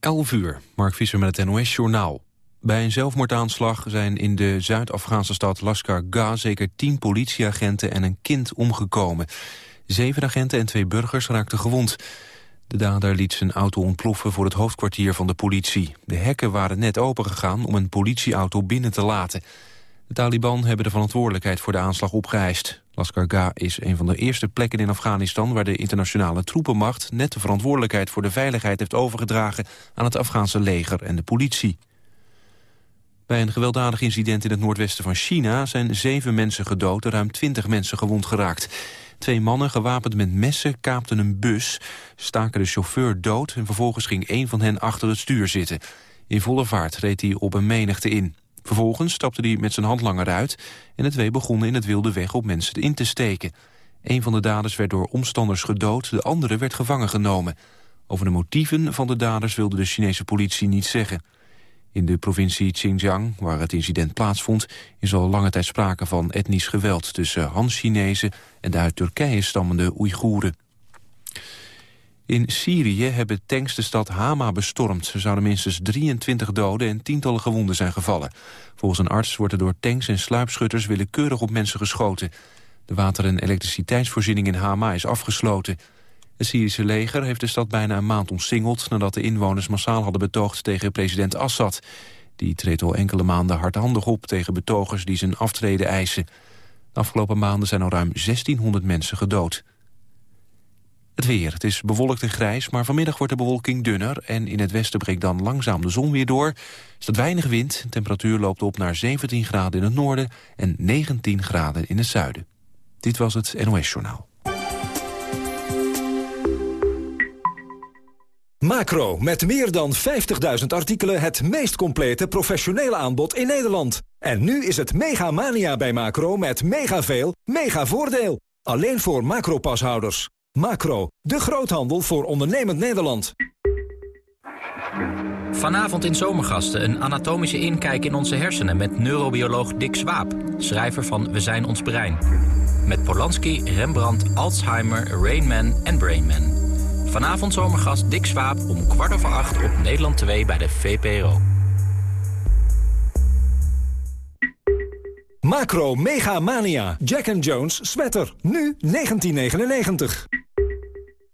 11 uur, Mark Visser met het NOS-journaal. Bij een zelfmoordaanslag zijn in de Zuid-Afghaanse stad Laskar Gah... zeker tien politieagenten en een kind omgekomen. Zeven agenten en twee burgers raakten gewond. De dader liet zijn auto ontploffen voor het hoofdkwartier van de politie. De hekken waren net opengegaan om een politieauto binnen te laten. De Taliban hebben de verantwoordelijkheid voor de aanslag opgeëist. Laskargah is een van de eerste plekken in Afghanistan... waar de internationale troepenmacht net de verantwoordelijkheid voor de veiligheid heeft overgedragen... aan het Afghaanse leger en de politie. Bij een gewelddadig incident in het noordwesten van China... zijn zeven mensen gedood en ruim twintig mensen gewond geraakt. Twee mannen, gewapend met messen, kaapten een bus... staken de chauffeur dood en vervolgens ging een van hen achter het stuur zitten. In volle vaart reed hij op een menigte in. Vervolgens stapte hij met zijn handlanger uit... en de twee begonnen in het wilde weg op mensen in te steken. Een van de daders werd door omstanders gedood, de andere werd gevangen genomen. Over de motieven van de daders wilde de Chinese politie niets zeggen. In de provincie Xinjiang, waar het incident plaatsvond... is al lange tijd sprake van etnisch geweld tussen Han-Chinezen... en de uit Turkije stammende Oeigoeren. In Syrië hebben tanks de stad Hama bestormd. Er zouden minstens 23 doden en tientallen gewonden zijn gevallen. Volgens een arts wordt er door tanks en sluipschutters willekeurig op mensen geschoten. De water- en elektriciteitsvoorziening in Hama is afgesloten. Het Syrische leger heeft de stad bijna een maand omsingeld... nadat de inwoners massaal hadden betoogd tegen president Assad. Die treedt al enkele maanden hardhandig op tegen betogers die zijn aftreden eisen. De afgelopen maanden zijn al ruim 1600 mensen gedood. Het weer. Het is bewolkt en grijs, maar vanmiddag wordt de bewolking dunner... en in het westen breekt dan langzaam de zon weer door. Er staat weinig wind. De temperatuur loopt op naar 17 graden in het noorden... en 19 graden in het zuiden. Dit was het NOS Journaal. Macro, met meer dan 50.000 artikelen het meest complete professionele aanbod in Nederland. En nu is het mega mania bij Macro met mega veel, mega voordeel. Alleen voor Macro-pashouders. Macro, de groothandel voor ondernemend Nederland. Vanavond in Zomergasten een anatomische inkijk in onze hersenen... met neurobioloog Dick Swaap, schrijver van We zijn ons brein. Met Polanski, Rembrandt, Alzheimer, Rainman en Brainman. Vanavond zomergast Dick Swaap om kwart over acht op Nederland 2 bij de VPRO. Macro Mega Mania. Jack and Jones sweater. Nu 1999.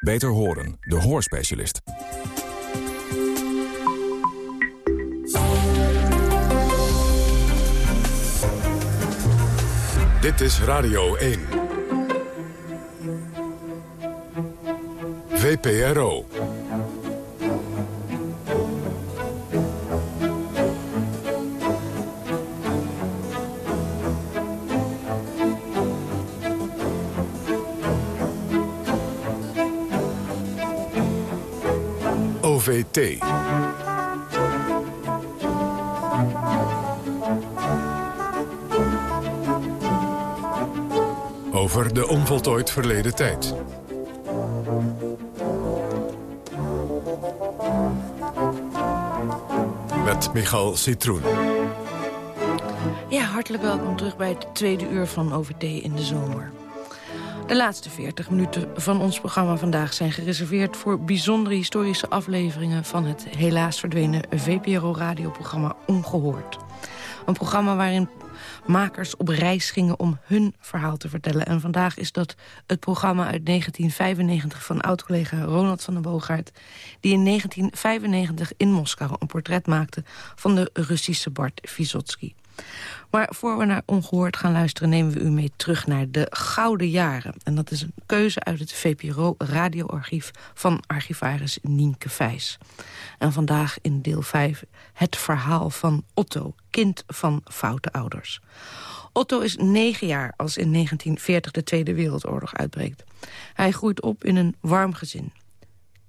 Beter horen, de hoorspecialist. Dit is Radio 1. VPRO. Over de onvoltooid verleden tijd. Met Michal Citroen. Ja, hartelijk welkom terug bij het tweede uur van OVT in de zomer. De laatste 40 minuten van ons programma vandaag zijn gereserveerd... voor bijzondere historische afleveringen van het helaas verdwenen VPRO-radioprogramma Ongehoord. Een programma waarin makers op reis gingen om hun verhaal te vertellen. En vandaag is dat het programma uit 1995 van oud-collega Ronald van den Boogaard... die in 1995 in Moskou een portret maakte van de Russische Bart Vysotsky. Maar voor we naar Ongehoord gaan luisteren... nemen we u mee terug naar de Gouden Jaren. En dat is een keuze uit het VPRO-radioarchief... van archivaris Nienke Vijs. En vandaag in deel 5 het verhaal van Otto, kind van foute ouders. Otto is negen jaar als in 1940 de Tweede Wereldoorlog uitbreekt. Hij groeit op in een warm gezin.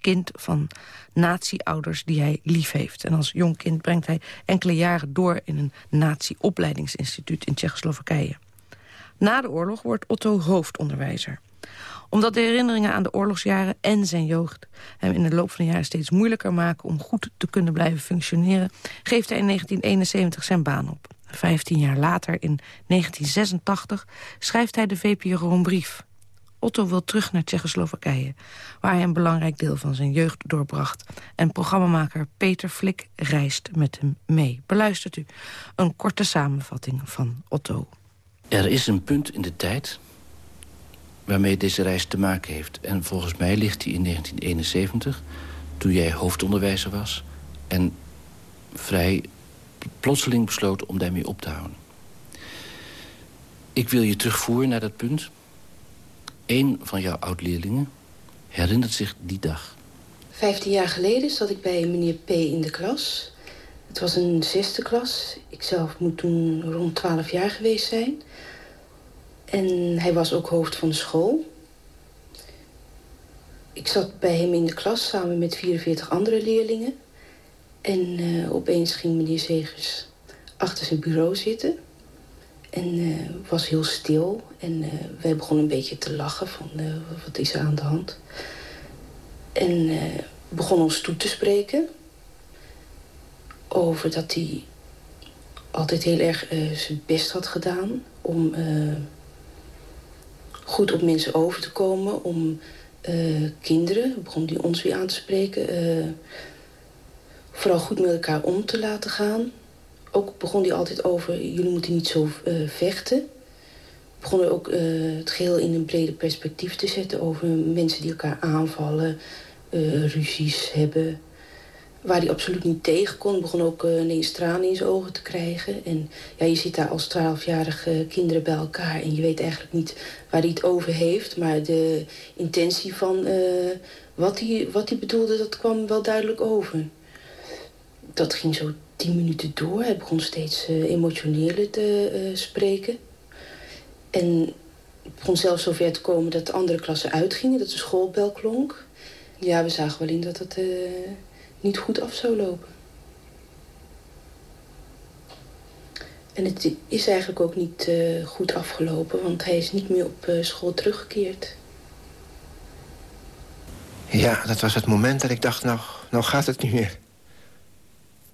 Kind van nazi-ouders die hij lief heeft. En als jong kind brengt hij enkele jaren door... in een nazi-opleidingsinstituut in Tsjechoslowakije. Na de oorlog wordt Otto hoofdonderwijzer omdat de herinneringen aan de oorlogsjaren en zijn jeugd... hem in de loop van de jaren steeds moeilijker maken... om goed te kunnen blijven functioneren... geeft hij in 1971 zijn baan op. Vijftien jaar later, in 1986, schrijft hij de VPRO een brief. Otto wil terug naar Tsjechoslowakije... waar hij een belangrijk deel van zijn jeugd doorbracht. En programmamaker Peter Flik reist met hem mee. Beluistert u een korte samenvatting van Otto. Er is een punt in de tijd waarmee deze reis te maken heeft. En volgens mij ligt die in 1971, toen jij hoofdonderwijzer was... en vrij plotseling besloot om daarmee op te houden. Ik wil je terugvoeren naar dat punt. Eén van jouw oud-leerlingen herinnert zich die dag. Vijftien jaar geleden zat ik bij meneer P. in de klas. Het was een zesde klas. Ik zelf moet toen rond twaalf jaar geweest zijn. En hij was ook hoofd van de school. Ik zat bij hem in de klas samen met 44 andere leerlingen. En uh, opeens ging meneer Zegers achter zijn bureau zitten. En uh, was heel stil. En uh, wij begonnen een beetje te lachen van wat is er aan de hand. En begon ons toe te spreken. Over dat hij altijd heel erg zijn best had gedaan om goed op mensen over te komen. Om kinderen, begon die ons weer aan te spreken... Vooral goed met elkaar om te laten gaan. Ook begon hij altijd over, jullie moeten niet zo uh, vechten. Begonnen ook het geheel in een breder perspectief te zetten... over mensen die elkaar aanvallen, ruzies hebben waar hij absoluut niet tegen kon. Begon ook ineens tranen in zijn ogen te krijgen. En ja, je zit daar als twaalfjarige kinderen bij elkaar... en je weet eigenlijk niet waar hij het over heeft. Maar de intentie van wat, hij, wat hij bedoelde, dat kwam wel duidelijk over. Dat ging zo tien minuten door. Hij begon steeds uh, emotioneler te spreken. En het begon zelfs zover te komen dat de andere klassen uitgingen. Dat de schoolbel klonk. Ja, we zagen wel in dat het niet goed af zou lopen. En het is eigenlijk ook niet goed afgelopen, want hij is niet meer op school teruggekeerd. Ja, dat was het moment dat ik dacht, nou, nou gaat het niet meer.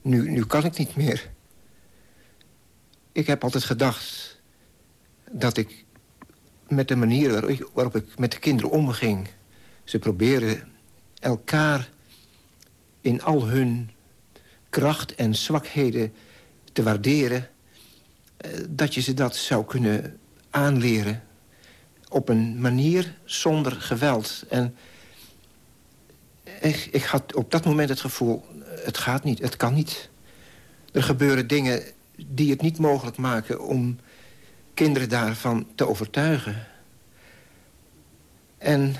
Nu, nu kan ik niet meer. Ik heb altijd gedacht dat ik met de manier waarop ik met de kinderen omging... ze proberen elkaar in al hun kracht en zwakheden te waarderen... Eh, dat je ze dat zou kunnen aanleren op een manier zonder geweld. En ik, ik had op dat moment het gevoel, het gaat niet, het kan niet. Er gebeuren dingen die het niet mogelijk maken om kinderen daarvan te overtuigen. En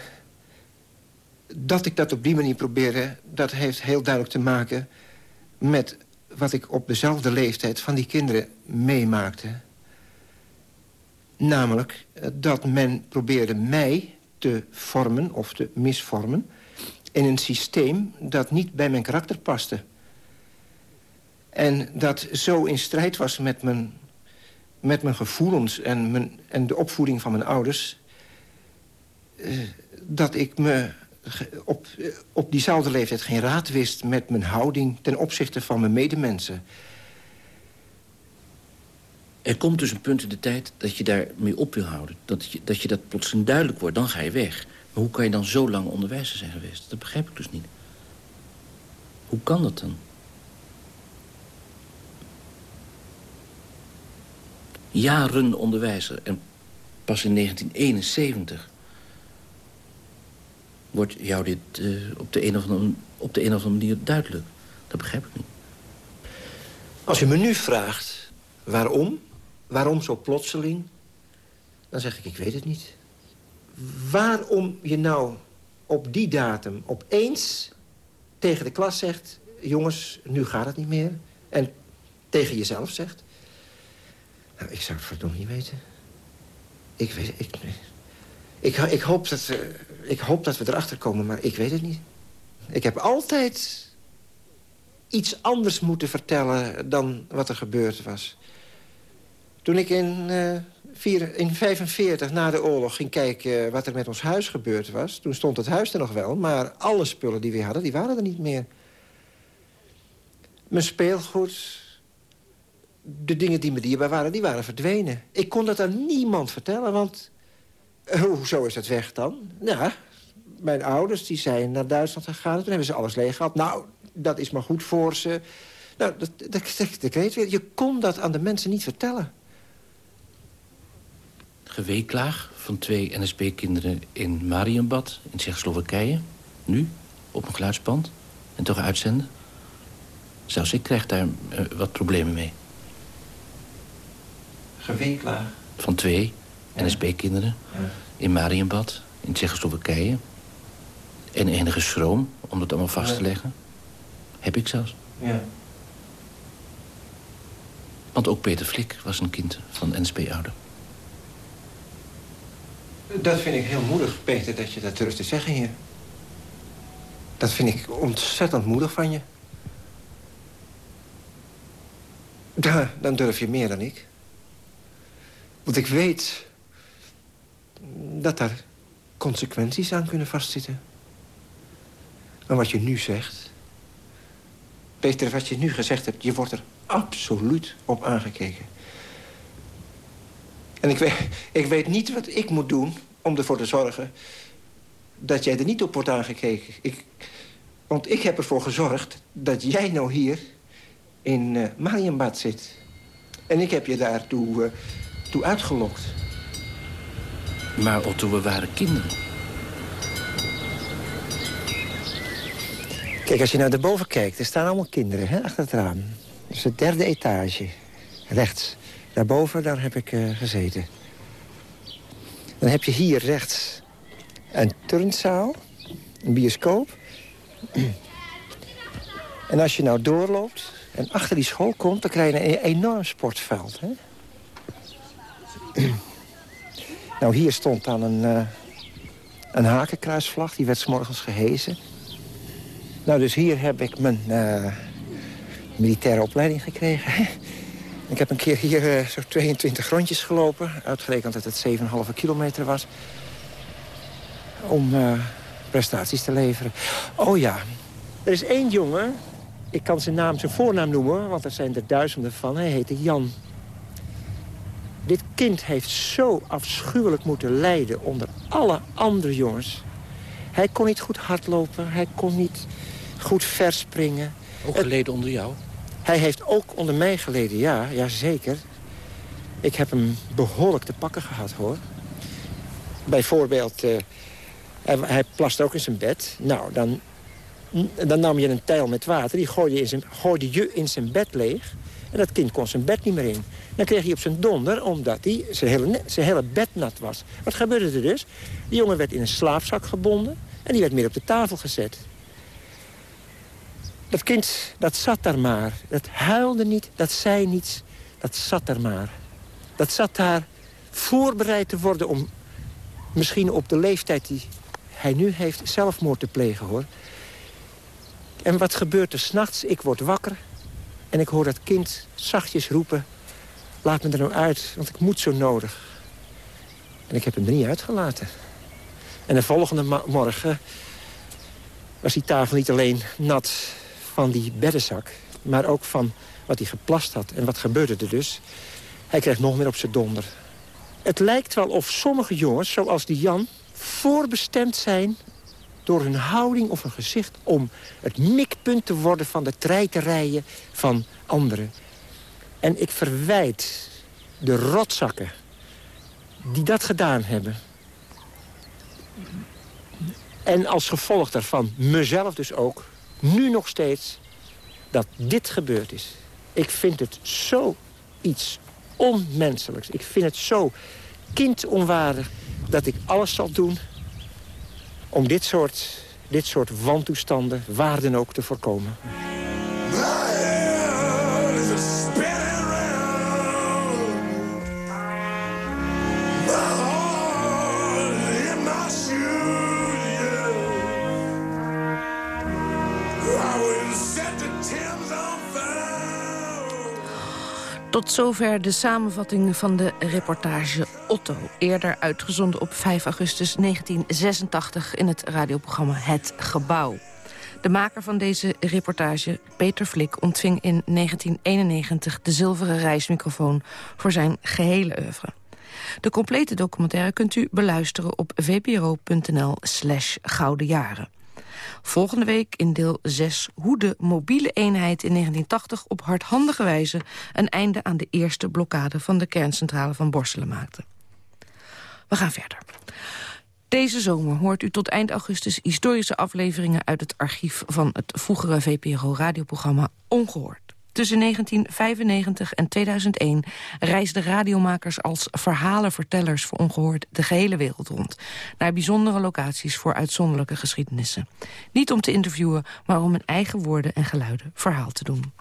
dat ik dat op die manier probeerde... dat heeft heel duidelijk te maken met wat ik op dezelfde leeftijd van die kinderen meemaakte. Namelijk dat men probeerde mij te vormen of te misvormen... in een systeem dat niet bij mijn karakter paste. En dat zo in strijd was met mijn, met mijn gevoelens en, mijn, en de opvoeding van mijn ouders... Eh, dat ik me op, op diezelfde leeftijd geen raad wist... met mijn houding ten opzichte van mijn medemensen. Er komt dus een punt in de tijd dat je daarmee op wil houden. Dat je, dat je dat plotseling duidelijk wordt, dan ga je weg. Maar hoe kan je dan zo lang onderwijzer zijn geweest? Dat begrijp ik dus niet. Hoe kan dat dan? Jaren onderwijzer en pas in 1971 wordt jou dit uh, op, de of op de een of andere manier duidelijk. Dat begrijp ik niet. Als je me nu vraagt waarom, waarom zo plotseling... dan zeg ik, ik weet het niet. Waarom je nou op die datum opeens tegen de klas zegt... jongens, nu gaat het niet meer. En tegen jezelf zegt... Nou, ik zou het verdomd niet weten. Ik weet... Ik, ik, ik, hoop dat, ik hoop dat we erachter komen, maar ik weet het niet. Ik heb altijd iets anders moeten vertellen dan wat er gebeurd was. Toen ik in, uh, in 45 na de oorlog ging kijken wat er met ons huis gebeurd was... toen stond het huis er nog wel, maar alle spullen die we hadden, die waren er niet meer. Mijn speelgoed, de dingen die me dierbaar waren, die waren verdwenen. Ik kon dat aan niemand vertellen, want... Uh, hoezo is dat weg dan? Ja, mijn ouders die zijn naar Duitsland gegaan. Toen hebben ze alles leeg gehad. Nou, dat is maar goed voor ze. Nou, dat, dat, dat, dat weet je. Je kon dat aan de mensen niet vertellen. Geweeklaag van twee NSB-kinderen in Marienbad in Tsjechoslowakije. Nu, op een geluidsband. En toch uitzenden. Zelfs ik krijg daar uh, wat problemen mee. Geweeklaag? Van twee ja. NSB-kinderen ja. in Marienbad in Tsjechoslowakije. En enige schroom om dat allemaal vast te leggen. Heb ik zelfs. Ja. Want ook Peter Flik was een kind van NSB-ouder. Dat vind ik heel moedig, Peter, dat je dat durft te zeggen hier. Dat vind ik ontzettend moedig van je. Ja, dan durf je meer dan ik. Want ik weet dat daar consequenties aan kunnen vastzitten. Maar wat je nu zegt... Peter, wat je nu gezegd hebt, je wordt er absoluut op aangekeken. En ik weet, ik weet niet wat ik moet doen om ervoor te zorgen... dat jij er niet op wordt aangekeken. Ik, want ik heb ervoor gezorgd dat jij nou hier in uh, Marienbad zit. En ik heb je daartoe uh, toe uitgelokt. Maar Otto, we waren kinderen. Kijk, als je naar de boven kijkt, er staan allemaal kinderen hè, achter het raam. Dat is de derde etage, rechts. Daarboven, daar heb ik uh, gezeten. Dan heb je hier rechts een turnzaal, een bioscoop. En als je nou doorloopt en achter die school komt... dan krijg je een enorm sportveld. Hè? nou, hier stond dan een, uh, een hakenkruisvlag. Die werd s morgens gehezen. Nou, dus hier heb ik mijn uh, militaire opleiding gekregen. Ik heb een keer hier uh, zo 22 rondjes gelopen. Uitgerekend dat het 7,5 kilometer was. Om uh, prestaties te leveren. Oh ja, er is één jongen. Ik kan zijn naam, zijn voornaam noemen, want er zijn er duizenden van. Hij heette Jan. Dit kind heeft zo afschuwelijk moeten lijden onder alle andere jongens. Hij kon niet goed hardlopen, hij kon niet goed verspringen. Ook geleden onder jou? Hij heeft ook onder mij geleden, ja, ja zeker. Ik heb hem behoorlijk te pakken gehad, hoor. Bijvoorbeeld, uh, hij, hij plast ook in zijn bed. Nou, dan, dan nam je een tijl met water, die gooide, in zijn, gooide je in zijn bed leeg. En dat kind kon zijn bed niet meer in. Dan kreeg hij op zijn donder, omdat hij zijn hele, zijn hele bed nat was. Wat gebeurde er dus? De jongen werd in een slaapzak gebonden en die werd meer op de tafel gezet. Dat kind, dat zat daar maar. Dat huilde niet, dat zei niets. Dat zat daar maar. Dat zat daar voorbereid te worden om misschien op de leeftijd die hij nu heeft zelfmoord te plegen, hoor. En wat gebeurt er s'nachts? Ik word wakker en ik hoor dat kind zachtjes roepen... laat me er nou uit, want ik moet zo nodig. En ik heb hem er niet uitgelaten. En de volgende morgen was die tafel niet alleen nat van die beddenzak... maar ook van wat hij geplast had. En wat gebeurde er dus? Hij kreeg nog meer op zijn donder. Het lijkt wel of sommige jongens, zoals die Jan... voorbestemd zijn door hun houding of hun gezicht... om het mikpunt te worden van de treiterijen van anderen. En ik verwijt de rotzakken die dat gedaan hebben... en als gevolg daarvan mezelf dus ook nu nog steeds dat dit gebeurd is. Ik vind het zo iets onmenselijks. Ik vind het zo kindonwaardig dat ik alles zal doen... om dit soort, dit soort wantoestanden, waar dan ook, te voorkomen. Tot zover de samenvatting van de reportage Otto. Eerder uitgezonden op 5 augustus 1986 in het radioprogramma Het Gebouw. De maker van deze reportage, Peter Flik, ontving in 1991 de zilveren reismicrofoon voor zijn gehele oeuvre. De complete documentaire kunt u beluisteren op vpro.nl slash gouden jaren. Volgende week in deel 6 hoe de mobiele eenheid in 1980 op hardhandige wijze een einde aan de eerste blokkade van de kerncentrale van Borselen maakte. We gaan verder. Deze zomer hoort u tot eind augustus historische afleveringen uit het archief van het vroegere VPRO-radioprogramma Ongehoord. Tussen 1995 en 2001 reisden radiomakers als verhalenvertellers voor ongehoord de gehele wereld rond. Naar bijzondere locaties voor uitzonderlijke geschiedenissen. Niet om te interviewen, maar om in eigen woorden en geluiden verhaal te doen.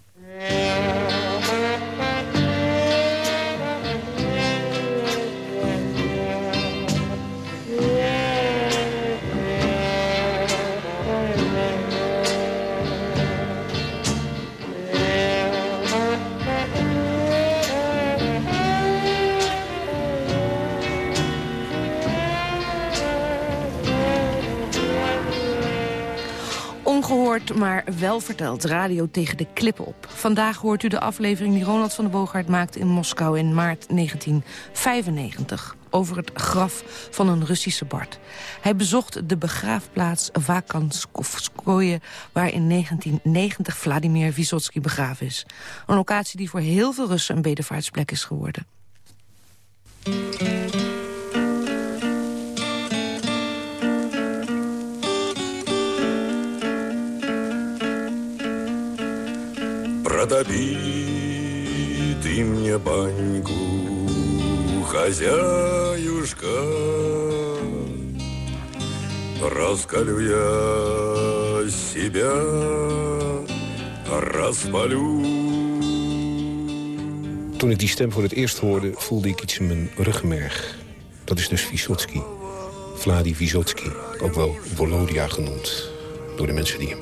Maar wel verteld. Radio tegen de klippen op. Vandaag hoort u de aflevering die Ronald van der Boogaard maakte in Moskou in maart 1995. Over het graf van een Russische Bart. Hij bezocht de begraafplaats Vakanskoye... waar in 1990 Vladimir Vysotsky begraven is. Een locatie die voor heel veel Russen een bedevaartsplek is geworden. Протопи ты мне баньку, хозяюшка. Раскалю я себя, распалю. Toen ik die stem voor het eerst hoorde, voelde ik iets in mijn rugmerg. Dat is dus Vysotsky. Vladi Vysotsky, ook wel Volodia genoemd. Door de mensen die hem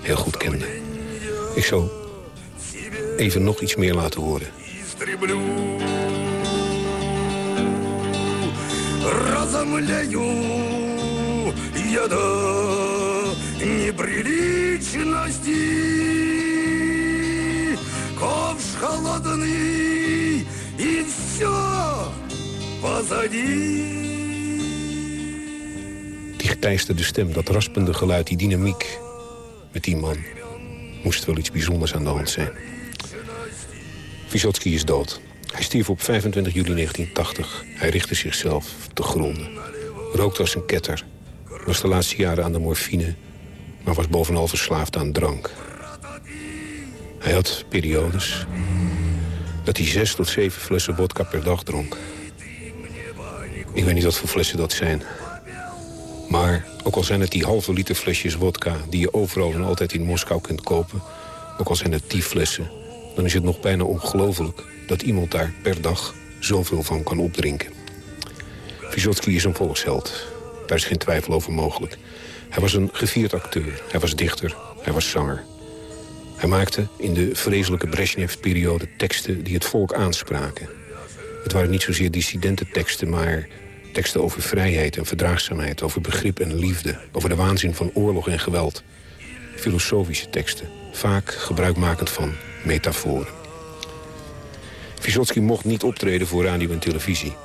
heel goed kenden. Ik zou even nog iets meer laten horen. Ковш холодный и все позади. Die geteisterde stem, dat raspende geluid, die dynamiek met die man... moest wel iets bijzonders aan de hand zijn. Vysotsky is dood. Hij stierf op 25 juli 1980. Hij richtte zichzelf te gronden. Rookte als een ketter. Was de laatste jaren aan de morfine... maar was bovenal verslaafd aan drank. Hij had periodes dat hij zes tot zeven flessen vodka per dag dronk. Ik weet niet wat voor flessen dat zijn. Maar ook al zijn het die halve liter flesjes vodka... die je overal en altijd in Moskou kunt kopen... ook al zijn het die flessen dan is het nog bijna ongelooflijk dat iemand daar per dag zoveel van kan opdrinken. Vysotsky is een volksheld. Daar is geen twijfel over mogelijk. Hij was een gevierd acteur. Hij was dichter. Hij was zanger. Hij maakte in de vreselijke Brezhnev-periode teksten die het volk aanspraken. Het waren niet zozeer dissidententeksten, maar teksten over vrijheid en verdraagzaamheid... over begrip en liefde, over de waanzin van oorlog en geweld. Filosofische teksten, vaak gebruikmakend van metaforen. Vysotsky mocht niet optreden voor radio en televisie.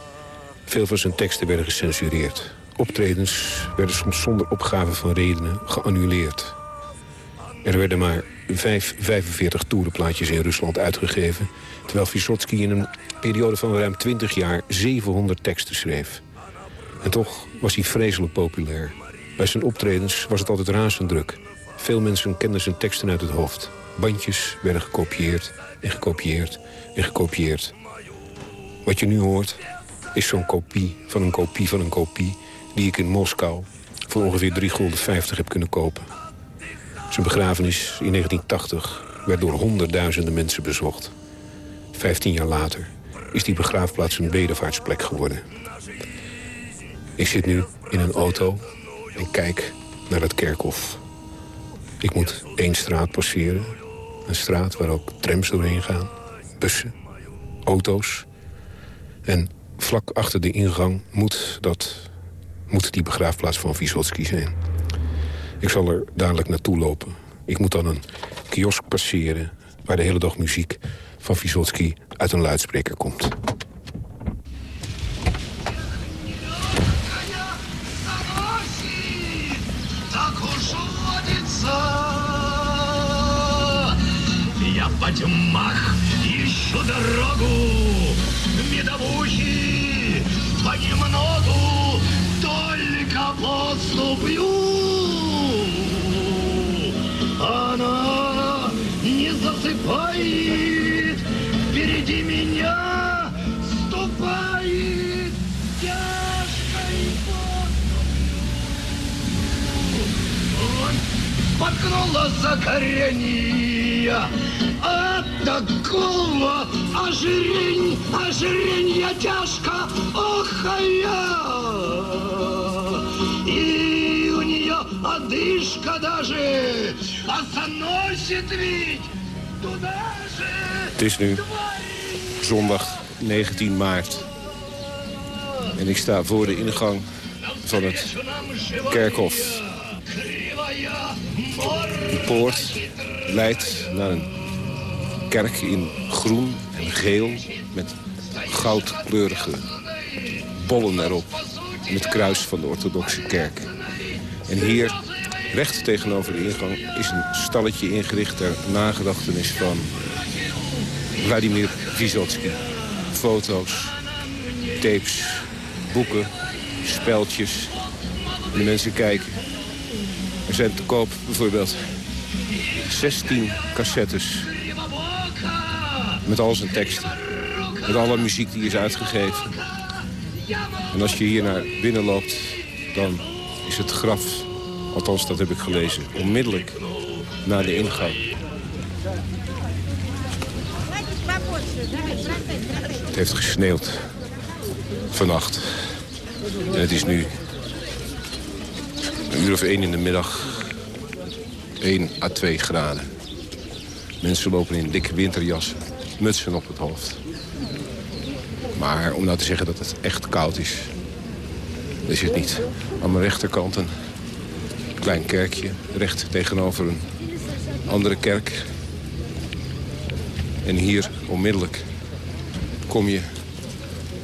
Veel van zijn teksten werden gecensureerd. Optredens werden soms zonder opgave van redenen geannuleerd. Er werden maar 5, 45 toerenplaatjes in Rusland uitgegeven... terwijl Vysotsky in een periode van ruim 20 jaar 700 teksten schreef. En toch was hij vreselijk populair. Bij zijn optredens was het altijd razend druk. Veel mensen kenden zijn teksten uit het hoofd. Bandjes werden gekopieerd en gekopieerd en gekopieerd. Wat je nu hoort is zo'n kopie van een kopie van een kopie... die ik in Moskou voor ongeveer 3 gulden 50 heb kunnen kopen. Zijn begrafenis in 1980 werd door honderdduizenden mensen bezocht. Vijftien jaar later is die begraafplaats een bedevaartsplek geworden. Ik zit nu in een auto en kijk naar het kerkhof. Ik moet één straat passeren een straat waar ook trams doorheen gaan, bussen, auto's. En vlak achter de ingang moet, dat, moet die begraafplaats van Vysotsky zijn. Ik zal er dadelijk naartoe lopen. Ik moet dan een kiosk passeren waar de hele dag muziek van Vysotsky uit een luidspreker komt. По тьмах ищу дорогу, медовухи понемногу только поступлю. Она не засыпает, впереди меня ступает тяжкой Споткнула за коренья от такого ожирень, ожиренья тяжко охая. И у нее одышка даже, а заносит ведь туда же. Het is nu zondag 19 maart. En ik sta voor de ingang van het kerkhof. De poort leidt naar een kerk in groen en geel... met goudkleurige bollen erop. In het kruis van de orthodoxe kerk. En hier, recht tegenover de ingang, is een stalletje ingericht... ter nagedachtenis van Vladimir Vysotsky. Foto's, tapes, boeken, speltjes. En de mensen kijken. Er zijn te koop bijvoorbeeld 16 cassettes met al zijn teksten. Met alle muziek die is uitgegeven. En als je hier naar binnen loopt, dan is het graf, althans dat heb ik gelezen, onmiddellijk naar de ingang. Het heeft gesneeuwd vannacht. En het is nu een uur of één in de middag 1 à 2 graden. Mensen lopen in dikke winterjassen, mutsen op het hoofd. Maar om nou te zeggen dat het echt koud is, is het niet. Aan mijn rechterkant een klein kerkje, recht tegenover een andere kerk. En hier onmiddellijk kom je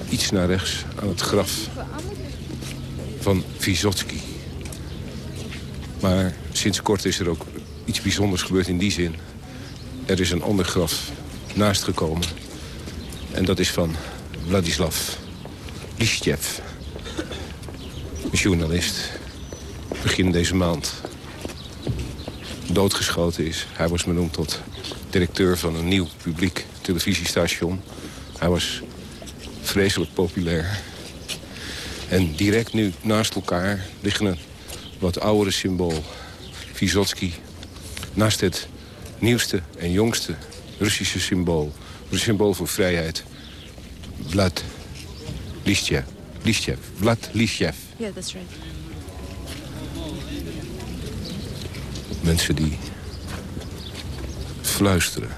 iets naar rechts aan het graf van Vysotsky. Maar sinds kort is er ook iets bijzonders gebeurd in die zin. Er is een ander graf naast gekomen. En dat is van Vladislav Listjev. Een journalist. Begin deze maand doodgeschoten is. Hij was benoemd tot directeur van een nieuw publiek televisiestation. Hij was vreselijk populair. En direct nu naast elkaar liggen een wat oudere symbool. Vysotsky. Naast het nieuwste en jongste Russische symbool. Een symbool voor vrijheid. Vlad Listjev. Listjev. Vlad Listjev. Yeah, that's right. Mensen die fluisteren.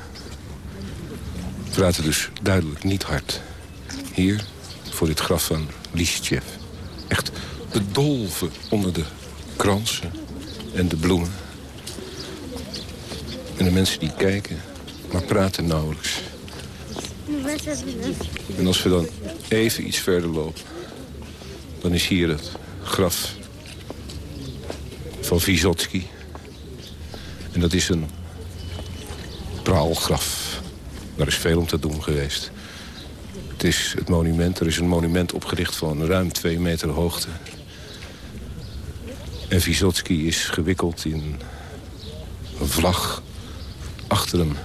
Praten dus duidelijk niet hard. Hier, voor dit graf van Listjev. Echt bedolven onder de kransen en de bloemen. En de mensen die kijken, maar praten nauwelijks. En als we dan even iets verder lopen... dan is hier het graf van Vysotsky. En dat is een praalgraf. Daar is veel om te doen geweest. Het is het monument. Er is een monument opgericht van ruim twee meter hoogte. En Vysotsky is gewikkeld in een vlag achter hem.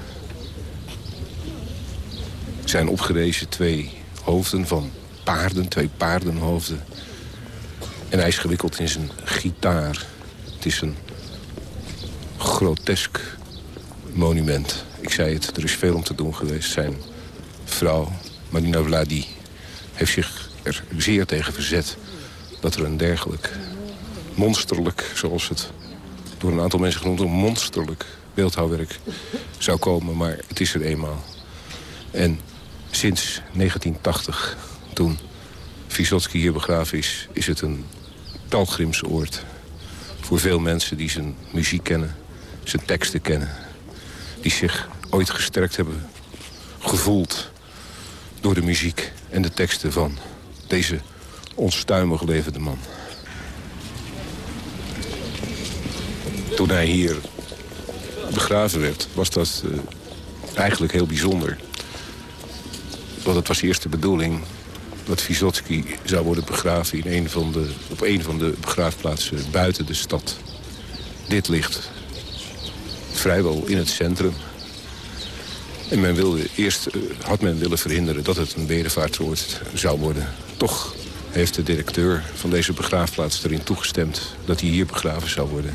Zijn opgerezen twee hoofden van paarden, twee paardenhoofden. En hij is gewikkeld in zijn gitaar. Het is een grotesk monument. Ik zei het, er is veel om te doen geweest. Zijn vrouw, Marina Vladi, heeft zich er zeer tegen verzet... dat er een dergelijk monsterlijk, zoals het door een aantal mensen genoemd... een monsterlijk beeldhouwwerk zou komen, maar het is er eenmaal. En Sinds 1980, toen Vysotsky hier begraven is... is het een pelgrimsoord voor veel mensen die zijn muziek kennen... zijn teksten kennen, die zich ooit gesterkt hebben gevoeld... door de muziek en de teksten van deze onstuimig levende man. Toen hij hier begraven werd, was dat uh, eigenlijk heel bijzonder. Want het was eerst de bedoeling dat Vysotsky zou worden begraven in een van de, op een van de begraafplaatsen buiten de stad. Dit ligt vrijwel in het centrum. En men wilde, eerst uh, had men willen verhinderen dat het een bedevaartsoord zou worden. Toch heeft de directeur van deze begraafplaats erin toegestemd dat hij hier begraven zou worden.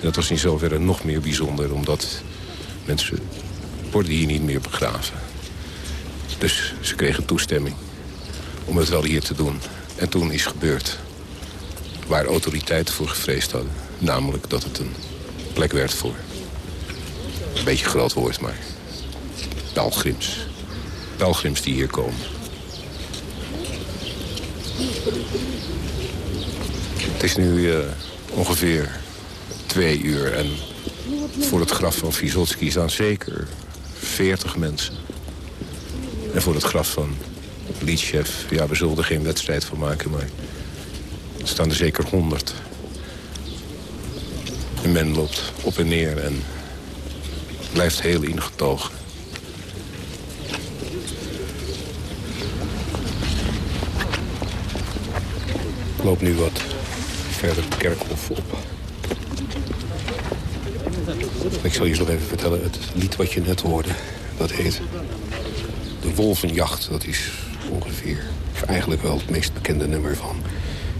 En dat was in zoverre nog meer bijzonder, omdat mensen worden hier niet meer begraven. Dus ze kregen toestemming om het wel hier te doen. En toen is gebeurd waar autoriteiten voor gevreesd hadden. Namelijk dat het een plek werd voor, een beetje groot woord, maar pelgrims. Pelgrims die hier komen. Het is nu uh, ongeveer twee uur en voor het graf van Vysotsky staan zeker 40 mensen. En voor het graf van Liedchef, ja, we zullen er geen wedstrijd van maken, maar er staan er zeker 100. En men loopt op en neer en blijft heel ingetogen. Ik loop nu wat verder het kerkhof op. Ik zal je nog even vertellen, het lied wat je net hoorde, dat heet Wolvenjacht. Dat is ongeveer, eigenlijk wel het meest bekende nummer van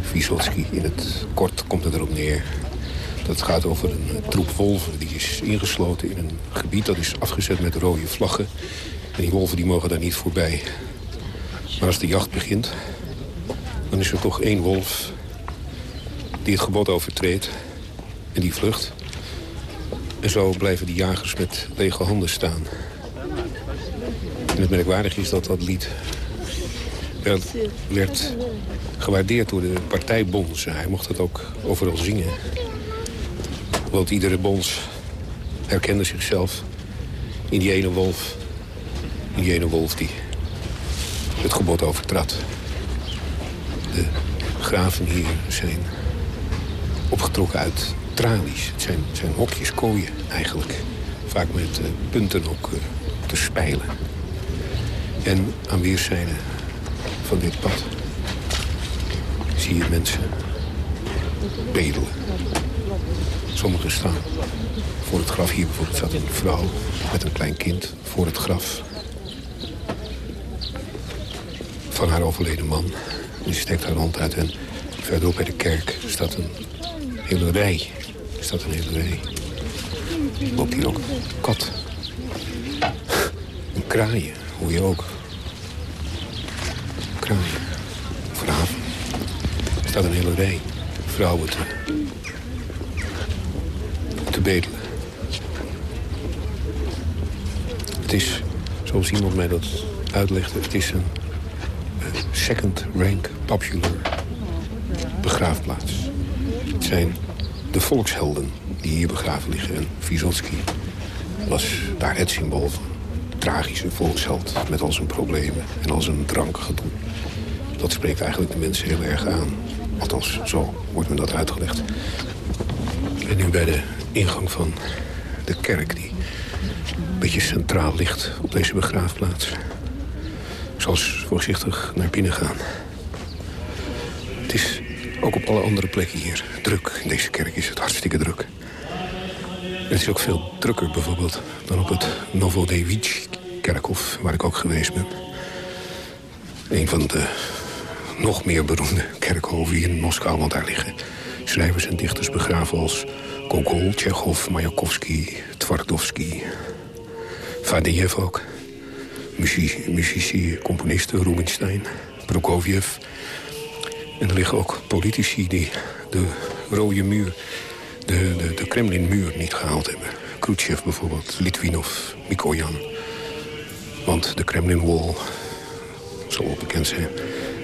Vysotsky. In het kort komt het erop neer dat gaat over een troep wolven. Die is ingesloten in een gebied dat is afgezet met rode vlaggen. En die wolven die mogen daar niet voorbij. Maar als de jacht begint, dan is er toch één wolf die het gebod overtreedt en die vlucht. En zo blijven die jagers met lege handen staan. En het merkwaardige is dat dat lied werd, gewaardeerd door de partijbonds. Hij mocht het ook overal zingen. Want iedere bons herkende zichzelf in die ene wolf. In die ene wolf die het gebod overtrad. De graven hier zijn opgetrokken uit tralies. Het zijn, zijn hokjes kooien eigenlijk. Vaak met uh, punten ook uh, te spijlen. En aan weerszijden van dit pad zie je mensen bedelen. Sommigen staan voor het graf. Hier bijvoorbeeld staat een vrouw met een klein kind voor het graf van haar overleden man. Die steekt haar hand uit en verderop bij de kerk staat een hele rij. Staat een hele rij. Loopt hier ook een kat. Een kraaien, hoe je ook. Kraaien. Vanavond staat een hele rij vrouwen te, te bedelen. Het is, zoals iemand mij dat uitlegde, het is een second rank popular begraafplaats. Het zijn de volkshelden die hier begraven liggen. En Vysotsky was daar het symbool van. Tragische volksheld met al zijn problemen en al zijn drankgedoe. Dat spreekt eigenlijk de mensen heel erg aan. Althans, zo wordt me dat uitgelegd. En nu bij de ingang van de kerk die een beetje centraal ligt op deze begraafplaats. Ik zal voorzichtig naar binnen gaan. Het is ook op alle andere plekken hier druk. In deze kerk is het hartstikke druk. Het is ook veel drukker bijvoorbeeld dan op het Novodevich-kerkhof... waar ik ook geweest ben. Een van de nog meer beroemde kerkhoven hier in Moskou. Want daar liggen schrijvers en dichters begraven als Gogol, Tsjechov, Mayakovsky, Twardowski... Fadejev ook. Muzici, muzici componisten, Rubinstein, Prokofjev... En er liggen ook politici die de rode muur, de, de, de Kremlinmuur niet gehaald hebben. Khrushchev bijvoorbeeld, Litvinov, Mikoyan. De Kremlin Wall zal wel bekend zijn.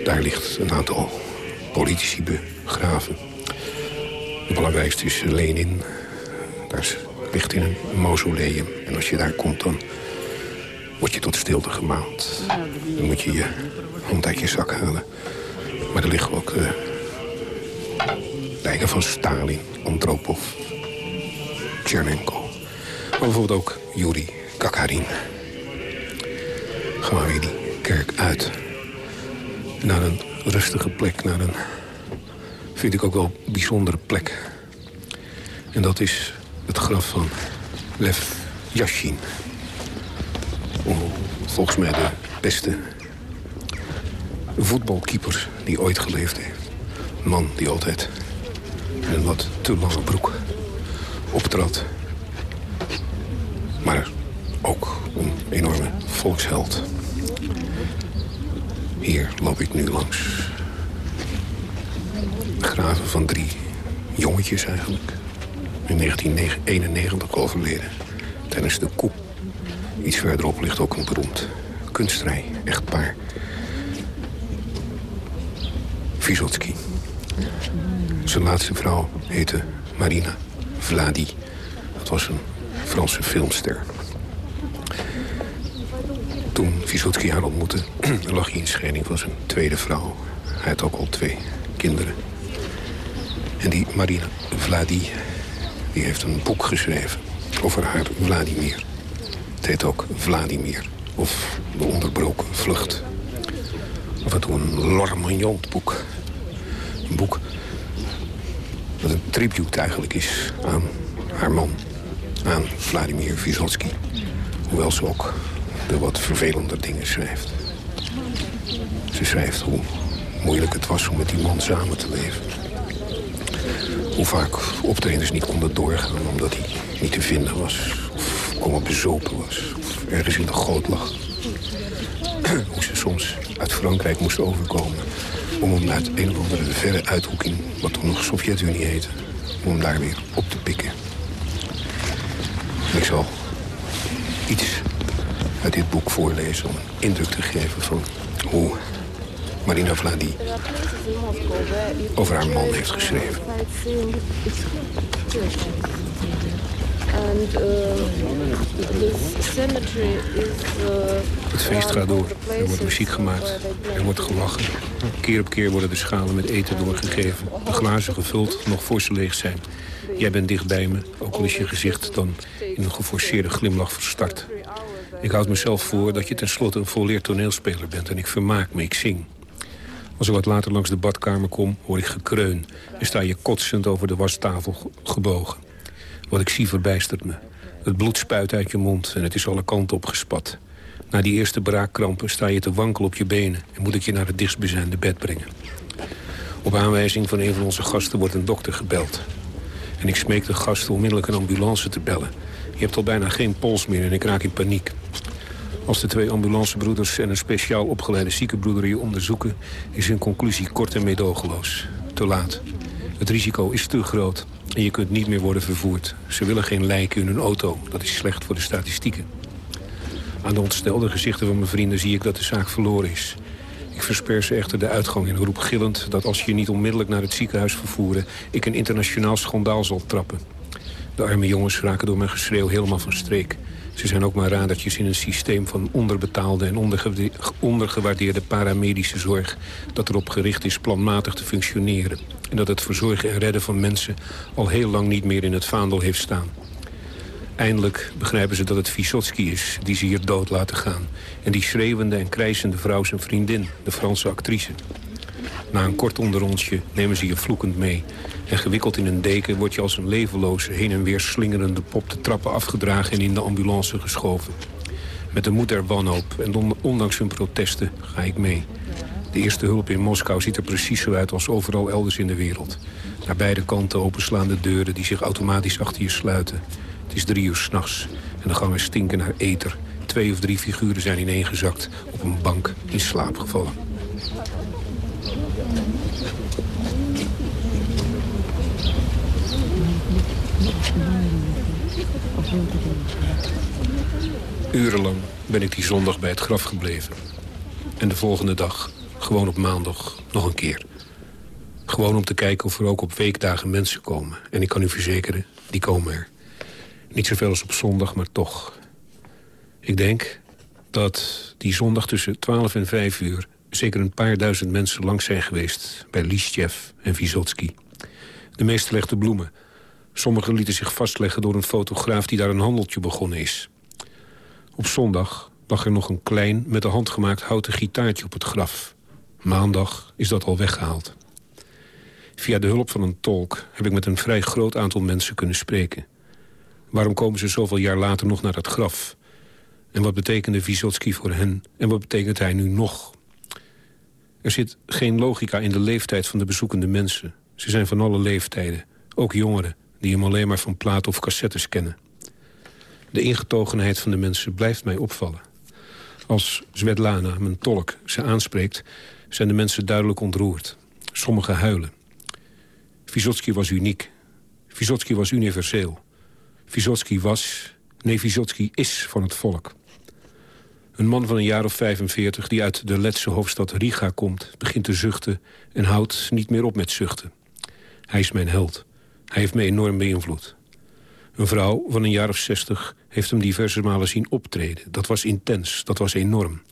Daar ligt een aantal politici begraven. De belangrijkste is Lenin. Daar ligt in een mausoleum. En als je daar komt, dan word je tot stilte gemaand. Dan moet je je hand uit je zak halen. Maar er liggen ook uh, lijken van Stalin, Andropov, Tchernenko. Maar bijvoorbeeld ook Yuri Gagarin. Gaan we die kerk uit. Naar een rustige plek, naar een, vind ik ook wel, bijzondere plek. En dat is het graf van Lev Yashin. Volgens mij de beste voetbalkeeper die ooit geleefd heeft. Een man die altijd in een wat te lange broek optrad. Maar ook een enorme volksheld. Loop ik nu langs. Graven van drie jongetjes eigenlijk. In 1991 overleden. Tijdens de koep. Iets verderop ligt ook een beroemd kunstrij, echtpaar. Vysotsky. Zijn laatste vrouw heette Marina Vladi. Dat was een Franse filmster. Toen Vysotsky haar ontmoette, lag hij in scheiding van zijn tweede vrouw. Hij had ook al twee kinderen. En die Marina Vladi, die heeft een boek geschreven over haar Vladimir. Het heet ook Vladimir, of De Onderbroken Vlucht. Of het een lormagnant boek. Een boek dat een tribute eigenlijk is aan haar man. Aan Vladimir Vysotsky. Hoewel ze ook de wat vervelender dingen schrijft. Ze schrijft hoe moeilijk het was om met die man samen te leven. Hoe vaak optredens niet konden doorgaan omdat hij niet te vinden was. Of komen bezopen was. Of ergens in de goot lag. hoe ze soms uit Frankrijk moest overkomen om hem uit een of andere verre uithoeking, wat toen nog Sovjet-Unie heette, om hem daar weer op te pikken. ik zal iets uit dit boek voorlezen om een indruk te geven van hoe Marina Vladi over haar man heeft geschreven. And, het feest gaat door. Er wordt muziek gemaakt. Er wordt gelachen. Keer op keer worden de schalen met eten doorgegeven. De glazen gevuld, nog voor ze leeg zijn. Jij bent dicht bij me, ook al is je gezicht dan in een geforceerde glimlach verstart. Ik houd mezelf voor dat je tenslotte een volleerd toneelspeler bent... en ik vermaak me, ik zing. Als ik wat later langs de badkamer kom, hoor ik gekreun... en sta je kotsend over de wastafel gebogen. Wat ik zie verbijstert me. Het bloed spuit uit je mond en het is alle kanten op gespat. Na die eerste braakkrampen sta je te wankelen op je benen... en moet ik je naar het dichtstbijzijnde bed brengen. Op aanwijzing van een van onze gasten wordt een dokter gebeld. En ik smeek de gasten onmiddellijk een ambulance te bellen. Je hebt al bijna geen pols meer en ik raak in paniek. Als de twee ambulancebroeders en een speciaal opgeleide ziekenbroeder je onderzoeken... is hun conclusie kort en meedogenloos. Te laat. Het risico is te groot en je kunt niet meer worden vervoerd. Ze willen geen lijken in hun auto. Dat is slecht voor de statistieken. Aan de ontstelde gezichten van mijn vrienden zie ik dat de zaak verloren is. Ik versper ze echter de uitgang en roep gillend... dat als je je niet onmiddellijk naar het ziekenhuis vervoeren... ik een internationaal schandaal zal trappen. De arme jongens raken door mijn geschreeuw helemaal van streek. Ze zijn ook maar radertjes in een systeem van onderbetaalde en ondergewaardeerde paramedische zorg... dat erop gericht is planmatig te functioneren. En dat het verzorgen en redden van mensen al heel lang niet meer in het vaandel heeft staan. Eindelijk begrijpen ze dat het Vysotsky is die ze hier dood laten gaan. En die schreeuwende en krijsende vrouw zijn vriendin, de Franse actrice. Na een kort onderrondje nemen ze je vloekend mee. En gewikkeld in een deken word je als een levenloze, heen en weer slingerende pop de trappen afgedragen en in de ambulance geschoven. Met de moed der wanhoop en ondanks hun protesten ga ik mee. De eerste hulp in Moskou ziet er precies zo uit als overal elders in de wereld. Naar beide kanten openslaande deuren die zich automatisch achter je sluiten. Het is drie uur s'nachts en de gangen stinken naar eter. Twee of drie figuren zijn ineengezakt op een bank in slaap gevallen. Urenlang ben ik die zondag bij het graf gebleven. En de volgende dag, gewoon op maandag, nog een keer. Gewoon om te kijken of er ook op weekdagen mensen komen. En ik kan u verzekeren, die komen er. Niet zoveel als op zondag, maar toch. Ik denk dat die zondag tussen 12 en 5 uur... zeker een paar duizend mensen langs zijn geweest... bij Listjev en Vysotsky. De meeste legden bloemen. Sommigen lieten zich vastleggen door een fotograaf... die daar een handeltje begonnen is. Op zondag lag er nog een klein, met de hand gemaakt houten gitaartje op het graf. Maandag is dat al weggehaald. Via de hulp van een tolk heb ik met een vrij groot aantal mensen kunnen spreken. Waarom komen ze zoveel jaar later nog naar het graf? En wat betekende Vysotsky voor hen? En wat betekent hij nu nog? Er zit geen logica in de leeftijd van de bezoekende mensen. Ze zijn van alle leeftijden, ook jongeren... die hem alleen maar van platen of cassettes kennen. De ingetogenheid van de mensen blijft mij opvallen. Als Svetlana, mijn tolk, ze aanspreekt... zijn de mensen duidelijk ontroerd. Sommigen huilen. Vysotsky was uniek. Vysotsky was universeel. Vysotsky was, nee, Vysotsky is van het volk. Een man van een jaar of 45 die uit de Letse hoofdstad Riga komt... begint te zuchten en houdt niet meer op met zuchten. Hij is mijn held. Hij heeft me enorm beïnvloed. Een vrouw van een jaar of 60 heeft hem diverse malen zien optreden. Dat was intens, dat was enorm.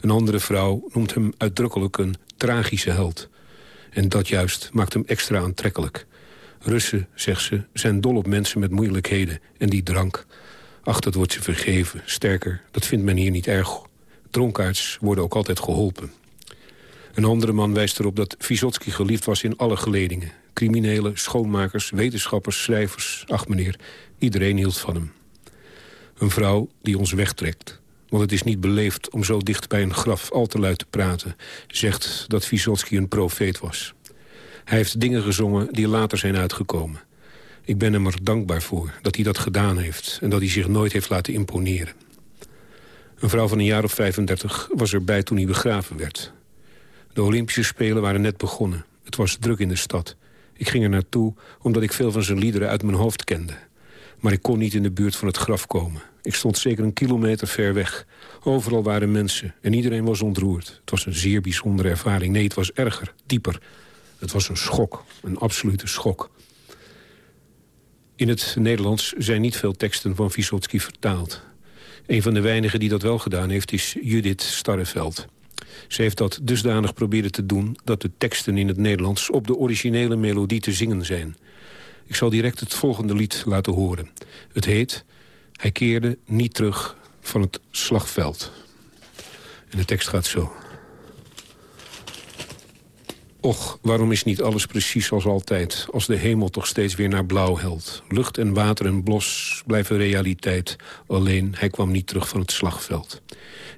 Een andere vrouw noemt hem uitdrukkelijk een tragische held. En dat juist maakt hem extra aantrekkelijk. Russen, zegt ze, zijn dol op mensen met moeilijkheden. En die drank, ach, dat wordt ze vergeven. Sterker, dat vindt men hier niet erg. Dronkaards worden ook altijd geholpen. Een andere man wijst erop dat Vysotsky geliefd was in alle geledingen. Criminelen, schoonmakers, wetenschappers, schrijvers. Ach meneer, iedereen hield van hem. Een vrouw die ons wegtrekt. Want het is niet beleefd om zo dicht bij een graf al te luid te praten... zegt dat Vysotsky een profeet was. Hij heeft dingen gezongen die later zijn uitgekomen. Ik ben hem er dankbaar voor dat hij dat gedaan heeft... en dat hij zich nooit heeft laten imponeren. Een vrouw van een jaar of 35 was erbij toen hij begraven werd. De Olympische Spelen waren net begonnen. Het was druk in de stad. Ik ging er naartoe omdat ik veel van zijn liederen uit mijn hoofd kende. Maar ik kon niet in de buurt van het graf komen. Ik stond zeker een kilometer ver weg. Overal waren mensen en iedereen was ontroerd. Het was een zeer bijzondere ervaring. Nee, het was erger, dieper. Het was een schok, een absolute schok. In het Nederlands zijn niet veel teksten van Vysotsky vertaald. Een van de weinigen die dat wel gedaan heeft is Judith Starreveld. Ze heeft dat dusdanig proberen te doen... dat de teksten in het Nederlands op de originele melodie te zingen zijn. Ik zal direct het volgende lied laten horen. Het heet Hij keerde niet terug van het slagveld. En de tekst gaat zo. Och, waarom is niet alles precies als altijd... als de hemel toch steeds weer naar blauw helt? Lucht en water en blos blijven realiteit. Alleen, hij kwam niet terug van het slagveld.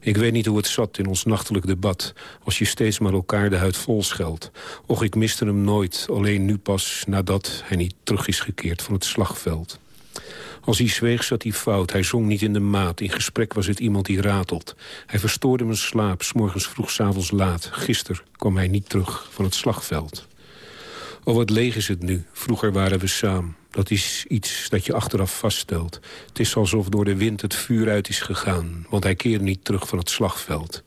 Ik weet niet hoe het zat in ons nachtelijk debat... als je steeds maar elkaar de huid vol scheldt. Och, ik miste hem nooit, alleen nu pas nadat hij niet terug is gekeerd van het slagveld. Als hij zweeg zat hij fout, hij zong niet in de maat. In gesprek was het iemand die ratelt. Hij verstoorde mijn slaap, s morgens vroeg, s avonds laat. Gisteren kwam hij niet terug van het slagveld. Oh, wat leeg is het nu. Vroeger waren we samen. Dat is iets dat je achteraf vaststelt. Het is alsof door de wind het vuur uit is gegaan. Want hij keerde niet terug van het slagveld.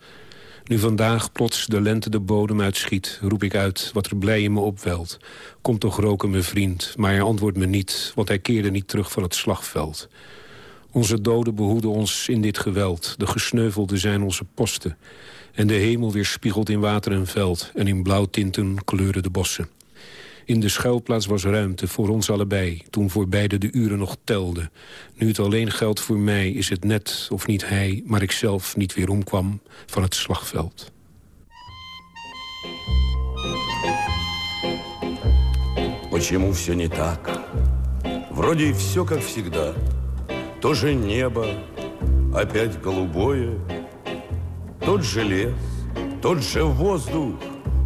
Nu vandaag plots de lente de bodem uitschiet, roep ik uit wat er blij in me opwelt. Kom toch roken, mijn vriend, maar hij antwoordt me niet, want hij keerde niet terug van het slagveld. Onze doden behoeden ons in dit geweld, de gesneuvelden zijn onze posten. En de hemel weerspiegelt in water en veld, en in blauwtinten kleuren de bossen. In de schuilplaats was ruimte voor ons allebei, toen voor beide de uren nog telden. Nu het alleen geldt voor mij, is het net of niet hij, maar ik zelf niet weer omkwam van het slagveld. Почему все не так? Вроде все как всегда. То же небо, опять голубое. Тот же лес, тот же воздух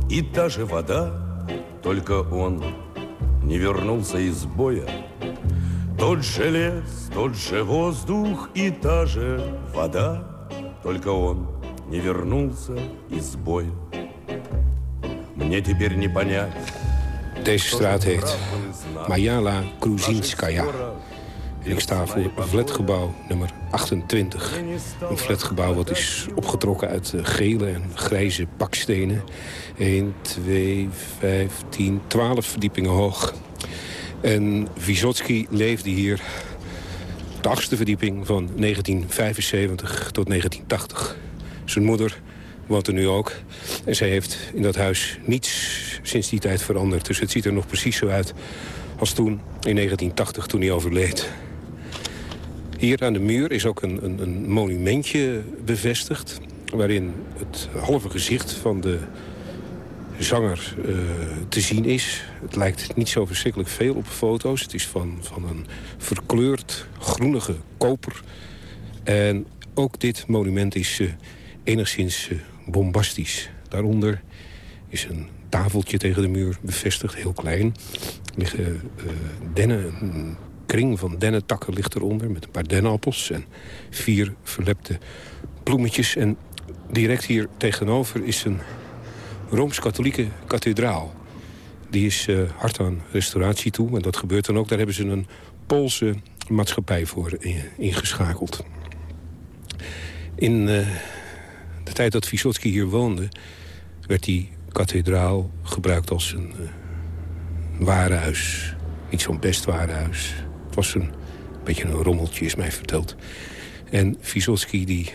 и та же вода. Только он не вернулся из боя. Тот же лес, тот же воздух и та же вода. Только он не вернулся из боя. Мне теперь не понять. Deze straat heet Majala Kruzinskaya. Ik sta voor flatgebouw nummer 28. Een flatgebouw wat is opgetrokken uit eh, gele en grijze bakstenen. 1, 2, 5, 10, 12 verdiepingen hoog. En Vysotsky leefde hier de achtste verdieping van 1975 tot 1980. Zijn moeder woont er nu ook. En zij heeft in dat huis niets sinds die tijd veranderd. Dus het ziet er nog precies zo uit als toen, in 1980, toen hij overleed. Hier aan de muur is ook een, een, een monumentje bevestigd... waarin het halve gezicht van de zanger uh, te zien is. Het lijkt niet zo verschrikkelijk veel op foto's. Het is van, van een verkleurd groenige koper. En ook dit monument is uh, enigszins uh, bombastisch. Daaronder is een tafeltje tegen de muur bevestigd, heel klein. Er liggen dennen, kring van dennentakken ligt eronder... met een paar dennenappels en vier verlepte bloemetjes. En direct hier tegenover is een Rooms-Katholieke kathedraal. Die is uh, hard aan restauratie toe. En dat gebeurt dan ook. Daar hebben ze een Poolse maatschappij voor ingeschakeld. In uh, de tijd dat Vysotsky hier woonde... werd die kathedraal gebruikt als een uh, warenhuis. Niet zo'n best warenhuis. Was een beetje een rommeltje, is mij verteld. En Vysotsky die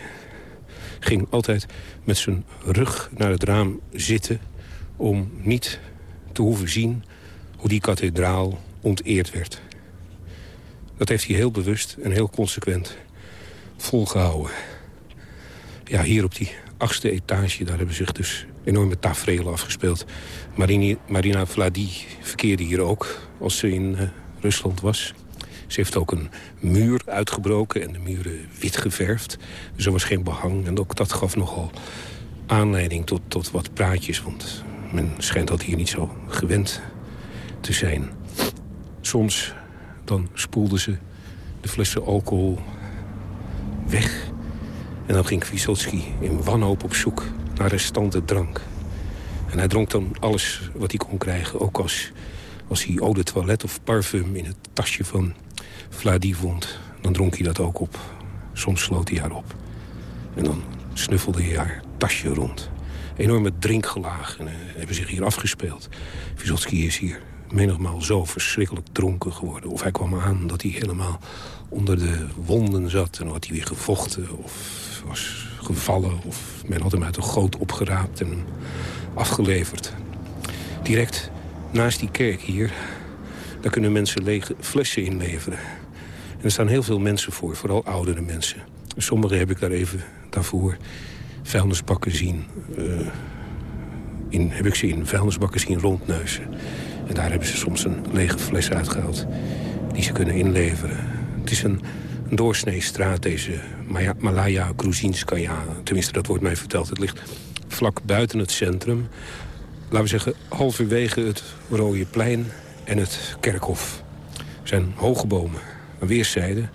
ging altijd met zijn rug naar het raam zitten... om niet te hoeven zien hoe die kathedraal onteerd werd. Dat heeft hij heel bewust en heel consequent volgehouden. Ja, hier op die achtste etage, daar hebben zich dus enorme tafereelen afgespeeld. Marina, Marina Vladi verkeerde hier ook als ze in uh, Rusland was. Ze heeft ook een muur uitgebroken en de muren wit geverfd. Dus er was geen behang en ook dat gaf nogal aanleiding tot, tot wat praatjes. Want men schijnt dat hier niet zo gewend te zijn. Soms dan spoelden ze de flessen alcohol weg. En dan ging Vysotsky in wanhoop op zoek naar restante drank. En hij dronk dan alles wat hij kon krijgen. Ook als, als hij eau de toilet of parfum in het tasje van Vladi vond, dan dronk hij dat ook op. Soms sloot hij haar op. En dan snuffelde hij haar tasje rond. Enorme drinkgelagen uh, hebben zich hier afgespeeld. Vysotsky is hier menigmaal zo verschrikkelijk dronken geworden. Of hij kwam aan dat hij helemaal onder de wonden zat... en had hij weer gevochten of was gevallen... of men had hem uit een goot opgeraapt en afgeleverd. Direct naast die kerk hier... daar kunnen mensen lege flessen inleveren. Er staan heel veel mensen voor, vooral oudere mensen. Sommigen heb ik daar even daarvoor vuilnisbakken zien... Uh, in, heb ik ze in vuilnisbakken zien rondneuzen. En daar hebben ze soms een lege fles uitgehaald die ze kunnen inleveren. Het is een, een doorsnee straat, deze Malaya Gruzinskaya. Tenminste, dat wordt mij verteld. Het ligt vlak buiten het centrum. Laten we zeggen, halverwege het Rode Plein en het Kerkhof. Er zijn hoge bomen aan weerszijden.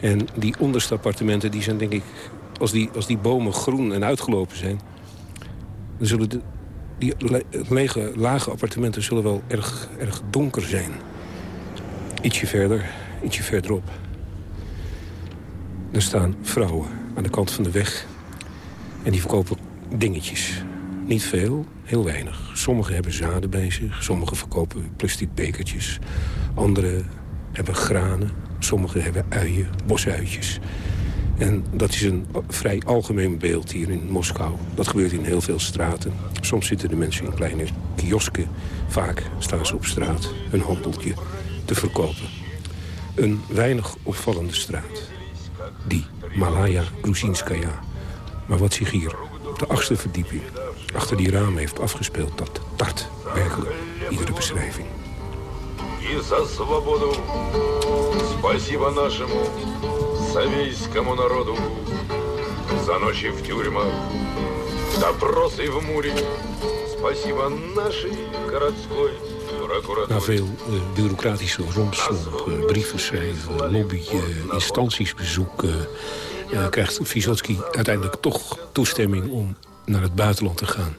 En die onderste appartementen die zijn denk ik... Als die, als die bomen groen en uitgelopen zijn... dan zullen de, die lege, lage appartementen zullen wel erg, erg donker zijn. Ietsje verder, ietsje verderop. Er staan vrouwen aan de kant van de weg. En die verkopen dingetjes. Niet veel, heel weinig. Sommigen hebben zaden bij zich. Sommigen verkopen plastic bekertjes. Anderen hebben granen. Sommigen hebben uien, bosuitjes. En dat is een vrij algemeen beeld hier in Moskou. Dat gebeurt in heel veel straten. Soms zitten de mensen in kleine kiosken. Vaak staan ze op straat een handeltje te verkopen. Een weinig opvallende straat. Die Malaya Gruzinskaya. Maar wat zich hier op de achtste verdieping achter die ramen heeft afgespeeld... dat tart werkelijk iedere beschrijving И за свободу спасибо нашему советскому народу За ночи в тюрьмах, допросы в муре Спасибо нашей городской Na veel uh, bureaucratische rompslomp, uh, brieven schrijven, lobby, uh, instanties bezoeken... krijgt Vysotsky uiteindelijk toch toestemming om naar het buitenland te gaan.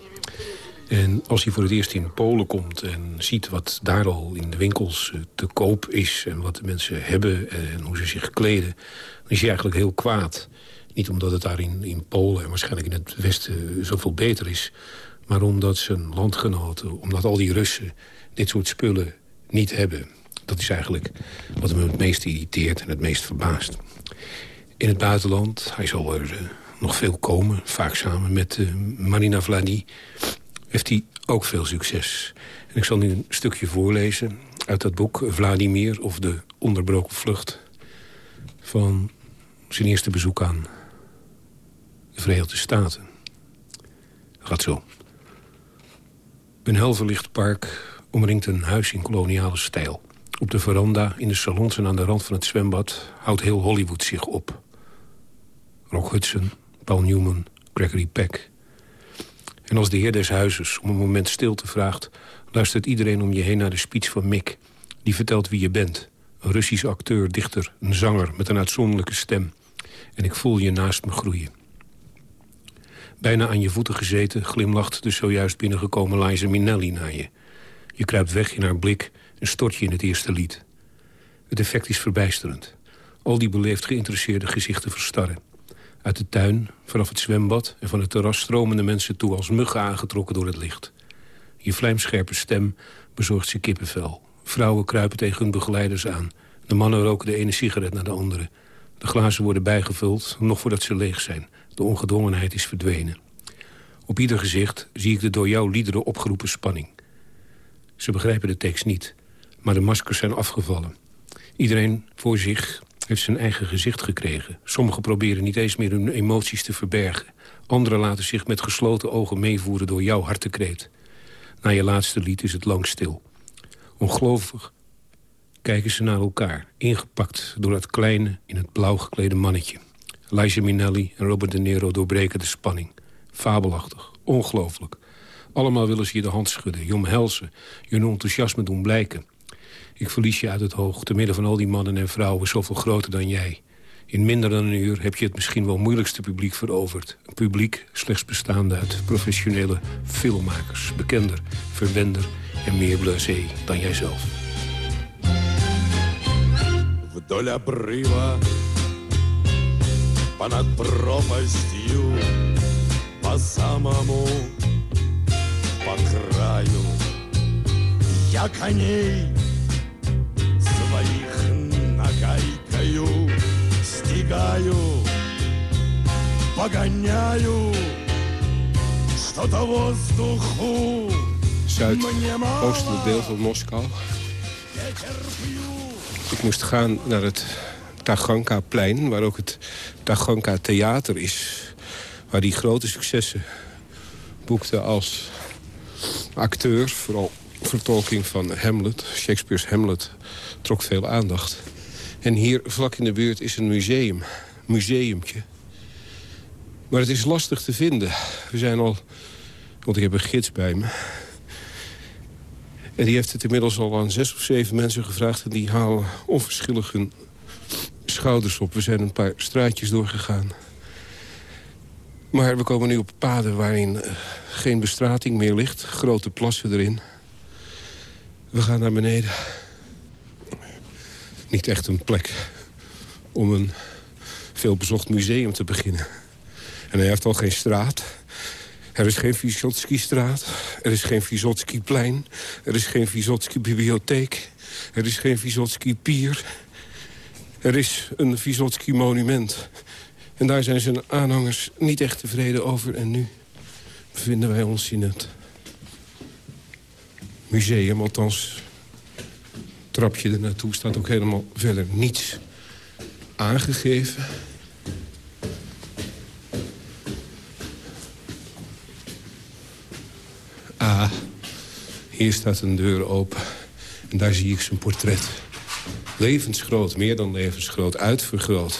En als hij voor het eerst in Polen komt en ziet wat daar al in de winkels eh, te koop is... en wat de mensen hebben en hoe ze zich kleden... dan is hij eigenlijk heel kwaad. Niet omdat het daar in, in Polen en waarschijnlijk in het Westen zoveel beter is... maar omdat zijn landgenoten, omdat al die Russen dit soort spullen niet hebben. Dat is eigenlijk wat hem het meest irriteert en het meest verbaast. In het buitenland, hij zal er uh, nog veel komen, vaak samen met Marina Vladi... heeft hij ook veel succes. En ik zal nu een stukje voorlezen uit dat boek Vladimir of de onderbroken vlucht... van zijn eerste bezoek aan de Verenigde Staten. Dat gaat zo. Een helverlicht park omringt een huis in koloniale stijl. Op de veranda, in de salons en aan de rand van het zwembad... houdt heel Hollywood zich op. Rock Hudson, Paul Newman, Gregory Peck. En als de heer des huizes om een moment stilte vraagt... luistert iedereen om je heen naar de speech van Mick. Die vertelt wie je bent. Een Russisch acteur, dichter, een zanger met een uitzonderlijke stem. En ik voel je naast me groeien. Bijna aan je voeten gezeten glimlacht de zojuist binnengekomen Liza Minnelli naar je... Je kruipt weg in haar blik en stort je in het eerste lied. Het effect is verbijsterend. Al die beleefd geïnteresseerde gezichten verstarren. Uit de tuin, vanaf het zwembad en van het terras stromen de mensen toe... als muggen aangetrokken door het licht. Je vlijmscherpe stem bezorgt ze kippenvel. Vrouwen kruipen tegen hun begeleiders aan. De mannen roken de ene sigaret naar de andere. De glazen worden bijgevuld, nog voordat ze leeg zijn. De ongedwongenheid is verdwenen. Op ieder gezicht zie ik de door jouw liederen opgeroepen spanning. Ze begrijpen de tekst niet, maar de maskers zijn afgevallen. Iedereen voor zich heeft zijn eigen gezicht gekregen. Sommigen proberen niet eens meer hun emoties te verbergen. Anderen laten zich met gesloten ogen meevoeren door jouw hartekreet. Na je laatste lied is het lang stil. Ongelovig kijken ze naar elkaar, ingepakt door dat kleine, in het blauw geklede mannetje. Liza Minnelli en Robert De Niro doorbreken de spanning. Fabelachtig, ongelooflijk. Allemaal willen ze je de hand schudden, je omhelzen, je enthousiasme doen blijken. Ik verlies je uit het hoog, te midden van al die mannen en vrouwen... zoveel groter dan jij. In minder dan een uur heb je het misschien wel moeilijkste publiek veroverd. Een publiek slechts bestaande uit professionele filmmakers... bekender, verwender en meer blasé dan jijzelf. Вдоль обрыва, понад пропастью, по самому по краю Я коней своих нагайкою Стигаю, погоняю Что-то воздуху Zuidoostelijk deel van Moskou. Ik moest gaan naar het Taganka-plein, waar ook het Taganka-theater is. Waar die grote successen boekte als acteur. Vooral vertolking van Hamlet, Shakespeare's Hamlet, trok veel aandacht. En hier vlak in de buurt is een museum, museumtje. Maar het is lastig te vinden. We zijn al, want ik heb een gids bij me. En die heeft het inmiddels al aan zes of zeven mensen gevraagd... en die halen onverschillig hun schouders op. We zijn een paar straatjes doorgegaan. Maar we komen nu op paden waarin eh, geen bestrating meer ligt. Grote plassen erin. We gaan naar beneden. Niet echt een plek om een veelbezocht museum te beginnen. En hij heeft al geen straat. Er is geen Vysotsky-straat. Er is geen Vysotsky-plein. Er is geen Vysotsky-bibliotheek. Er is geen Vysotsky-pier. Er is een Vysotsky-monument. En daar zijn zijn aanhangers niet echt tevreden over. En nu bevinden wij ons in het museum. Althans, trapje er naartoe staat ook helemaal verder niets aangegeven. Ah, hier staat een deur open. En daar zie ik zijn portret. Levensgroot, meer dan levensgroot, uitvergroot.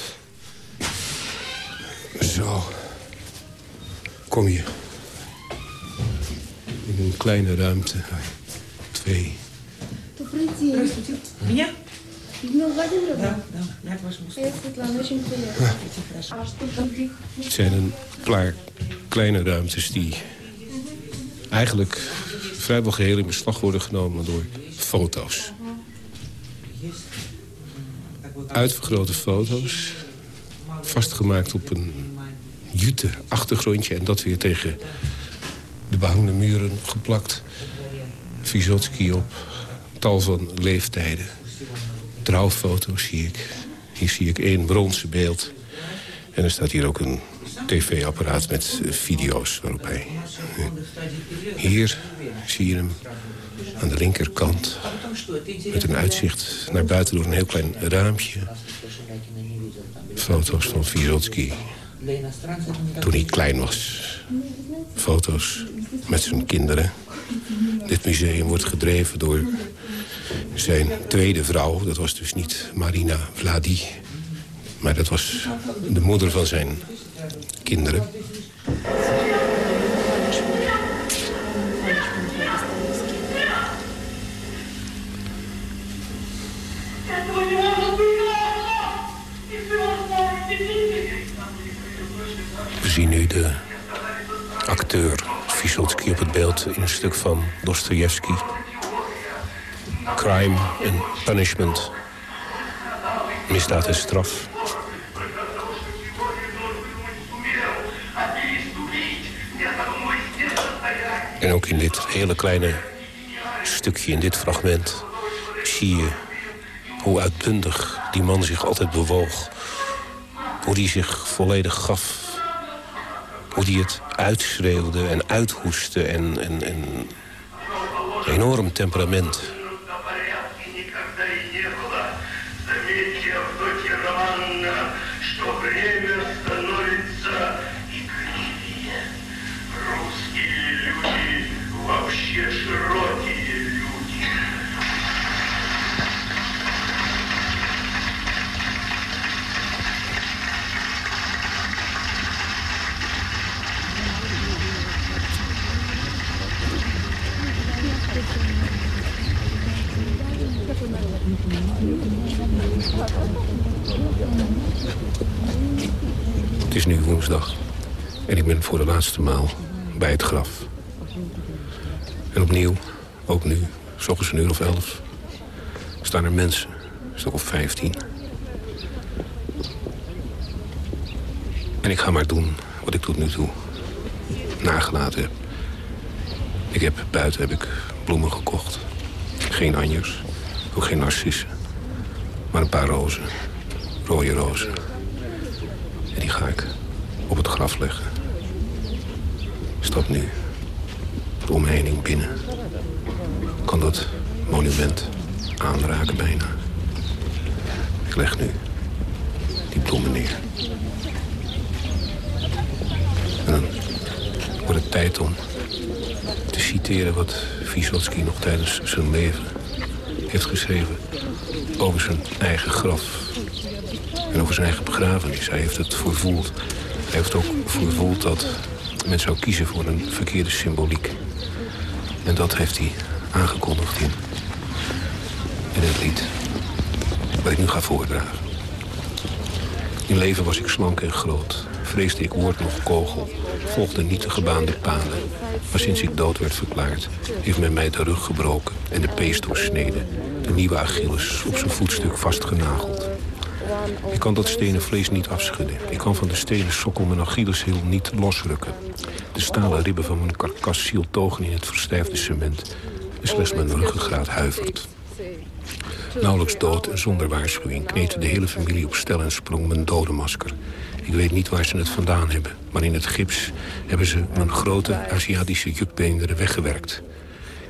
Zo. Kom je. In een kleine ruimte. Twee. Здравствуйте. Меня? Людмила Владимировна? Да, да. Я к вашему Я Светлана, очень приятно. А что там? Het zijn een paar kleine ruimtes die eigenlijk vrijwel geheel in beslag worden genomen door foto's. Uitvergrote foto's, vastgemaakt op een jute achtergrondje... en dat weer tegen de behangende muren geplakt. Vysotsky op tal van leeftijden. Trouwfoto's zie ik. Hier zie ik één bronzen beeld. En er staat hier ook een tv-apparaat met video's waarop hij... Hier zie je hem aan de linkerkant... met een uitzicht naar buiten door een heel klein raampje. Foto's van Vysotsky toen hij klein was. Foto's met zijn kinderen. Dit museum wordt gedreven door zijn tweede vrouw. Dat was dus niet Marina Vladi. Maar dat was de moeder van zijn kinderen. We zien nu de acteur Vysotsky op het beeld in een stuk van Dostoevsky. Crime and Punishment. Misdaad en straf. En ook in dit hele kleine stukje, in dit fragment... zie je hoe uitbundig die man zich altijd bewoog. Hoe hij zich volledig gaf. Hoe hij het uitschreeuwde en uithoestte en, en, en enorm temperament. Het is nu woensdag. En ik ben voor de laatste maal bij het graf. En opnieuw, ook nu, s een uur of elf... staan er mensen, een stuk of vijftien. En ik ga maar doen wat ik tot nu toe nagelaten heb. Ik heb buiten heb ik bloemen gekocht. Geen anjers, ook geen narcissen. Maar een paar rozen. Rode rozen. En die ga ik op het graf leggen. Stap nu de omheining binnen. Kan dat monument aanraken bijna. Ik leg nu die bloemen neer. En dan wordt het tijd om te citeren wat Vysotsky nog tijdens zijn leven heeft geschreven over zijn eigen graf. En over zijn eigen begrafenis. Hij heeft het voorvoeld. Hij heeft ook voorvoeld dat men zou kiezen voor een verkeerde symboliek. En dat heeft hij aangekondigd in, in het lied wat ik nu ga voordragen. In leven was ik slank en groot. Vreesde ik woord nog kogel. Volgde niet de gebaande paden. Maar sinds ik dood werd verklaard... heeft men mij de rug gebroken en de pees doorsneden. De nieuwe Achilles op zijn voetstuk vastgenageld. Ik kan dat stenen vlees niet afschudden. Ik kan van de stenen sokkel mijn Achilleshiel niet losrukken. De stalen ribben van mijn karkas zieltogen in het verstijfde cement. En slechts mijn ruggengraat huivert. Nauwelijks dood en zonder waarschuwing kneten de hele familie op stel en sprong mijn dodenmasker. Ik weet niet waar ze het vandaan hebben, maar in het gips hebben ze mijn grote Aziatische jukbeenderen weggewerkt.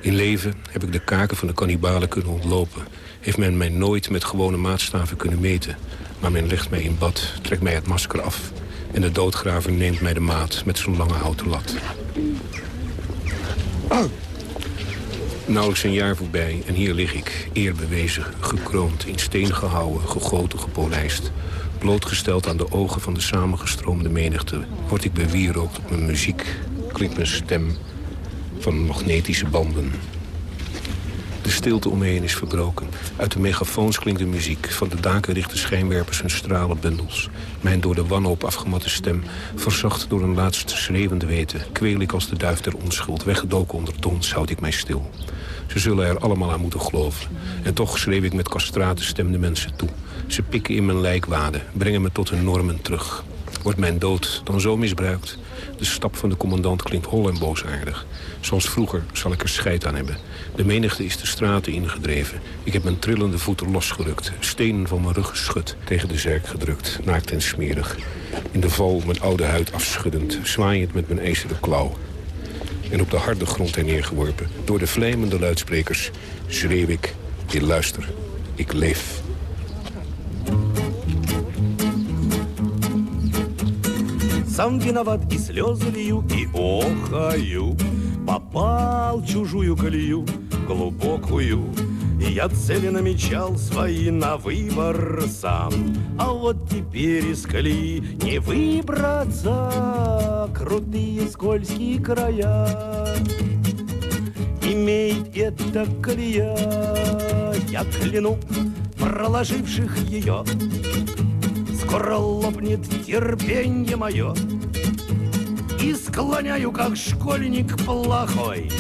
In leven heb ik de kaken van de kannibalen kunnen ontlopen. Heeft men mij nooit met gewone maatstaven kunnen meten. Maar men legt mij in bad, trekt mij het masker af... en de doodgraver neemt mij de maat met zo'n lange houten lat. Nauwelijks een jaar voorbij en hier lig ik, eerbewezen, gekroond... in steen gehouwen, gegoten, gepolijst. Blootgesteld aan de ogen van de samengestroomde menigte... word ik bewierookt op mijn muziek, klinkt mijn stem van magnetische banden. De stilte om me heen is verbroken. Uit de megafoons klinkt de muziek. Van de daken richten schijnwerpers hun stralenbundels. Mijn door de wanhoop afgematte stem, verzacht door een laatste schreeuwende weten... kweel ik als de duif der onschuld. Weggedoken onder dons houd ik mij stil. Ze zullen er allemaal aan moeten geloven. En toch schreef ik met castrate stem de mensen toe. Ze pikken in mijn lijkwade, brengen me tot hun normen terug. Wordt mijn dood dan zo misbruikt? De stap van de commandant klinkt hol en boosaardig. Zoals vroeger zal ik er scheid aan hebben. De menigte is de straten ingedreven. Ik heb mijn trillende voeten losgerukt. Stenen van mijn rug geschud. Tegen de zerk gedrukt. Naakt en smerig. In de val mijn oude huid afschuddend. Zwaaiend met mijn ijzeren klauw. En op de harde grond heen neergeworpen. Door de vlijmende luidsprekers schreeuw ik. Je luister. Ik leef. Сам виноват и слезы лью, и охаю. Попал чужую колею глубокую. И я цели намечал свои на выбор сам. А вот теперь из колеи не выбраться. Крутые скользкие края. Имеет эта колея. Я кляну проложивших ее Скоро лопнет терпенье мое И склоняю, как школьник плохой.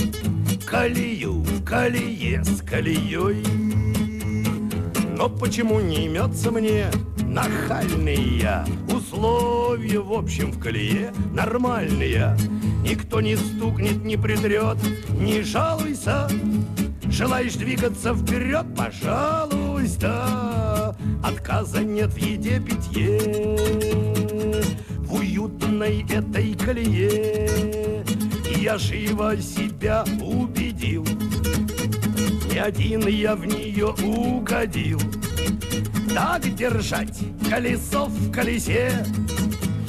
Колею колее с колеей Но почему не имется мне нахальные Условия, в общем, в колее нормальные. Никто не стукнет, не притрет, не жалуйся. Желаешь двигаться вперед, пожалуйста Отказа нет в еде, питье В уютной этой колее. Я живо себя убедил Не один я в нее угодил. Так держать колесо в колесе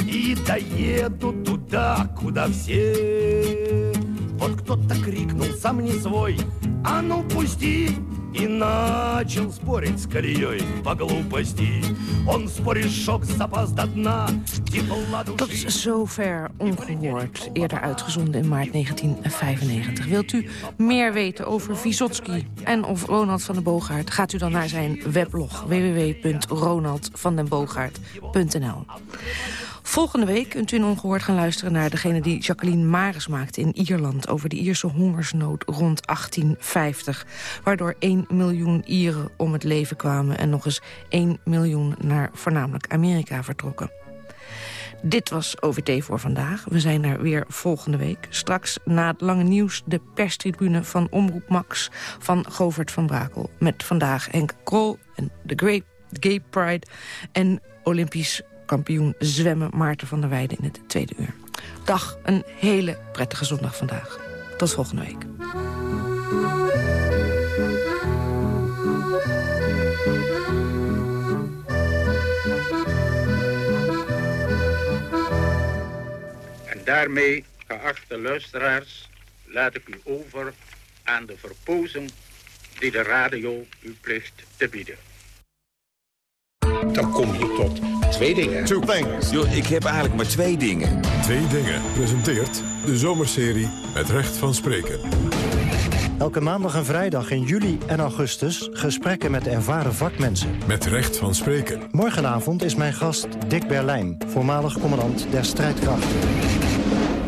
И доеду туда, куда все. Вот кто-то крикнул, сам не свой А ну пусти! И начал спорить с колеей по глупости. Он спорит шок, запас до дна, тепла Tot zover ongehoord, eerder uitgezonden in maart 1995. Wilt u meer weten over Vysotsky en of Ronald van den Boogaard... gaat u dan naar zijn weblog www.ronaldvandenboogaard.nl. Volgende week kunt u in ongehoord gaan luisteren naar degene die Jacqueline Maris maakte in Ierland... over de Ierse hongersnood rond 1850. Waardoor 1 miljoen Ieren om het leven kwamen... en nog eens 1 miljoen naar voornamelijk Amerika vertrokken. Dit was OVT voor vandaag. We zijn er weer volgende week. Straks na het lange nieuws de perstribune van Omroep Max van Govert van Brakel. Met vandaag Henk Krol en de Gay Pride en Olympisch kampioen zwemmen Maarten van der Weijden in het tweede uur. Dag, een hele prettige zondag vandaag. Tot volgende week. En daarmee, geachte luisteraars, laat ik u over aan de verpozing die de radio u plicht te bieden. Dan kom je tot twee dingen. Two things. Yo, ik heb eigenlijk maar twee dingen. Twee dingen presenteert de zomerserie Het Recht van Spreken. Elke maandag en vrijdag in juli en augustus gesprekken met ervaren vakmensen. Met Recht van Spreken. Morgenavond is mijn gast Dick Berlijn, voormalig commandant der strijdkrachten.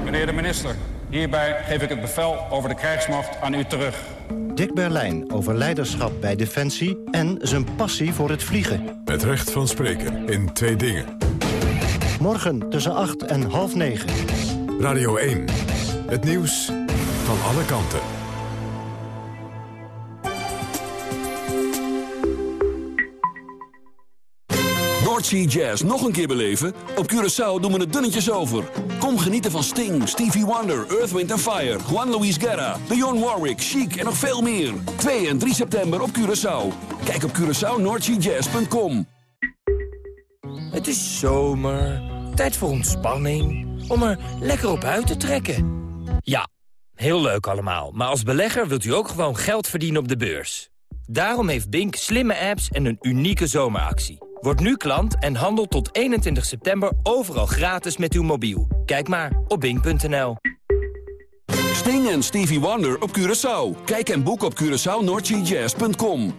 Meneer de minister, hierbij geef ik het bevel over de krijgsmacht aan u terug. Dick Berlijn over leiderschap bij Defensie en zijn passie voor het vliegen. Met Recht van Spreken in twee dingen. Morgen tussen 8 en half 9. Radio 1. Het nieuws van alle kanten. Noordsea Jazz nog een keer beleven? Op Curaçao doen we het dunnetjes over. Kom genieten van Sting, Stevie Wonder, Earth, Wind Fire... Juan Luis Guerra, Dionne Warwick, Chic en nog veel meer. 2 en 3 september op Curaçao. Kijk op CuraçaoNoordseaJazz.com. Het is zomer, tijd voor ontspanning, om er lekker op uit te trekken. Ja, heel leuk allemaal, maar als belegger wilt u ook gewoon geld verdienen op de beurs. Daarom heeft Bink slimme apps en een unieke zomeractie. Word nu klant en handel tot 21 september overal gratis met uw mobiel. Kijk maar op bink.nl. Sting en Stevie Wonder op Curaçao. Kijk en boek op CuraçaoNordGJazz.com.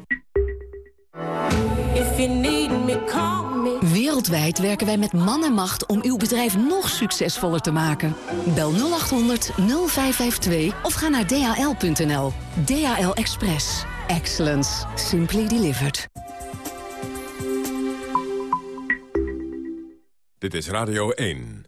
Wereldwijd werken wij met man en macht om uw bedrijf nog succesvoller te maken. Bel 0800 0552 of ga naar dhl.nl. DHL Express. Excellence. Simply delivered. Dit is Radio 1.